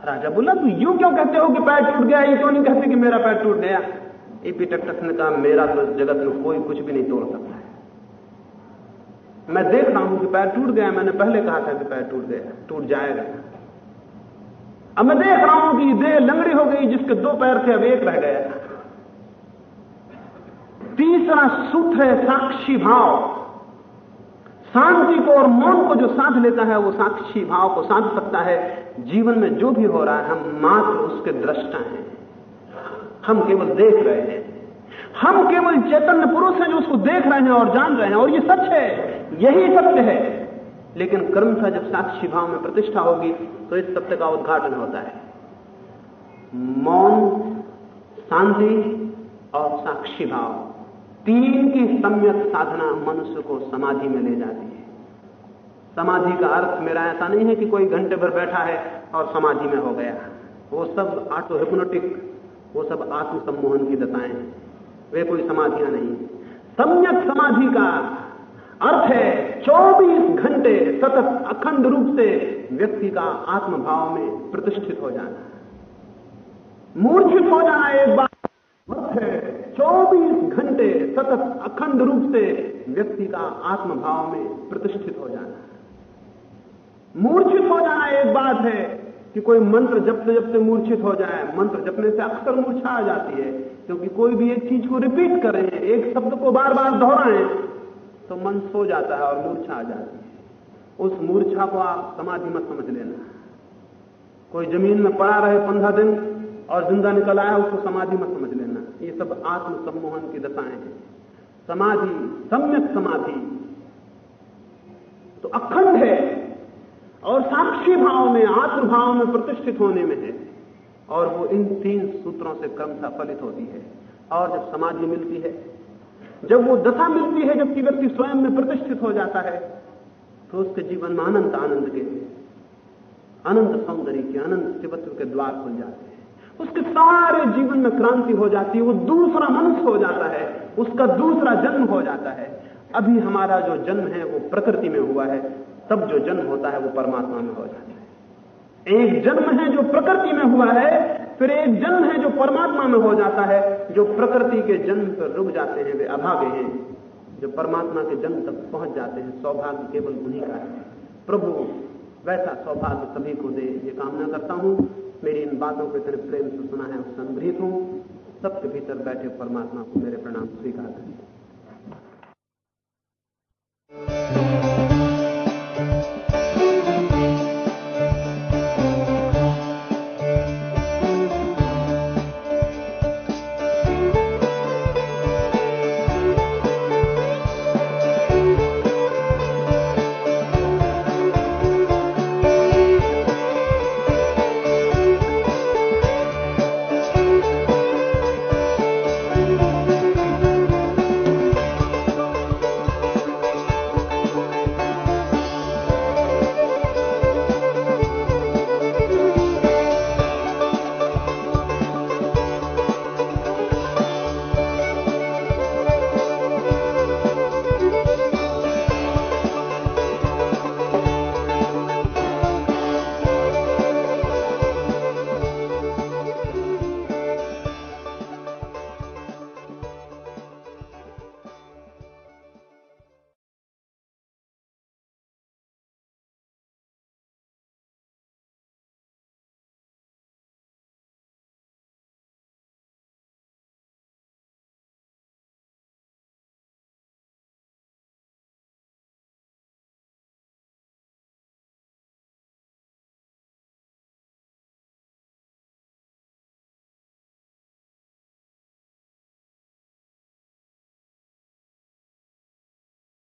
राजा बोला, तू यूँ क्यों कहते हो कि पैर टूट गया? ये क्यों नहीं कहते कि मेरा पैर टूट गया? इपिटेक्टस ने कहा, मेरा तो जगत में कोई कुछ भी नहीं तोड़ सकता है। मैं देख रहा हूँ कि पैर टूट गया मैंने पहले कहा था कि पैर टूट गया टूट जाएगा। अब मैं देख रहा हूँ कि देह लंगड़ी हो गई, जिसके दो पैर थे, अब एक रह गया तीसरा सूत्र है साक्षी भाव। शांति को और मौन को जो साध लेता है, वो साक्षी भाव को साध सकता है। जीवन में जो भी हो रहा है, हम मात्र उसके दृष्टा हैं। हम केवल देख रहे हैं। हम केवल चैतन्य पुरुष हैं जो उसको देख रहे हैं और जान रहे हैं, और ये सच है, यही सत्य है। लेकिन कर्म का जब साक्षी भाव में प्रतिष्ठा होगी तो इस सत्य का उद्घाटन होता है। मौन, शांति और साक्षी भाव। तीन की सम्यक साधना मनुष्य को समाधि में ले जाती है। समाधि का अर्थ मेरा ऐसा नहीं है कि कोई घंटे भर बैठा है और समाधि में हो गया। वो सब ऑटो हिप्नोटिक वो सब आत्म सम्मोहन की दशाएँ हैं। वे कोई समाधियाँ नहीं सम्यक समाधि का अर्थ है 24 घंटे सतत अखंड रूप से व्यक्ति का आत्मभाव में प्रतिष्ठित हो जाना। मूर्छित हो जाना एक बात। है। 24 घंटे सतत अखंड रूप से व्यक्ति का आत्मभाव में प्रतिष्ठित हो जाना मूर्छित हो जाना एक बात है कि कोई मंत्र जपते जपते मूर्छित हो जाए, मंत्र जपने से अक्सर मूर्छा आ जाती है, क्योंकि कोई भी एक चीज़ को रिपीट करें एक शब्द को बार बार दोहराएँ तो मन सो जाता है और मूर्छा आ जाती है। उस मूर्छा को आप समाधि मत समझ लेना। कोई ज़मीन में पड़ा रहे पंद्रह दिन और ज़िंदा निकल आया उसको समाधि मत समझ लेना। ये सब आत्म सम्मोहन की दशाएँ हैं। समाधि, सम्यक समाधि। तो अखंड है और साक्षी भाव में आत्म भाव में प्रतिष्ठित होने में है। और वो इन तीन सूत्रों से क्रमशः फलित होती है। और जब समाधि मिलती है, जब वो दशा मिलती है, जबकि व्यक्ति स्वयं में प्रतिष्ठित हो जाता है तो उसके जीवन में अनंत आनंद के अनंत सौंदर्य के, अनंत शिवत्व के द्वार खुल जाते हैं। उसके सारे जीवन में क्रांति हो जाती है, वो दूसरा मनुष्य हो जाता है, उसका दूसरा जन्म हो जाता है। अभी हमारा जो जन्म है, वो प्रकृति में हुआ है, तब जो जन्म होता है, वो परमात्मा में हो जाता है। एक जन्म है जो प्रकृति में हुआ है, फिर एक जन्म है जो परमात्मा में हो जाता है, जो प्रकृति के जन्म पर रुक जाते हैं, वे अभागे हैं। जो परमात्मा के जन्म तक पहुँच जाते हैं, सौभाग्य केवल उन्हीं का है। प्रभु, वैसा सौभाग्य सभी को दे, ये कामना करता हूँ। मेरी इन बातों को इतने प्रेम से सुना है उससे अनुग्रहित हूँ। सबके भीतर बैठे परमात्मा को मेरे प्रणाम स्वीकार करें।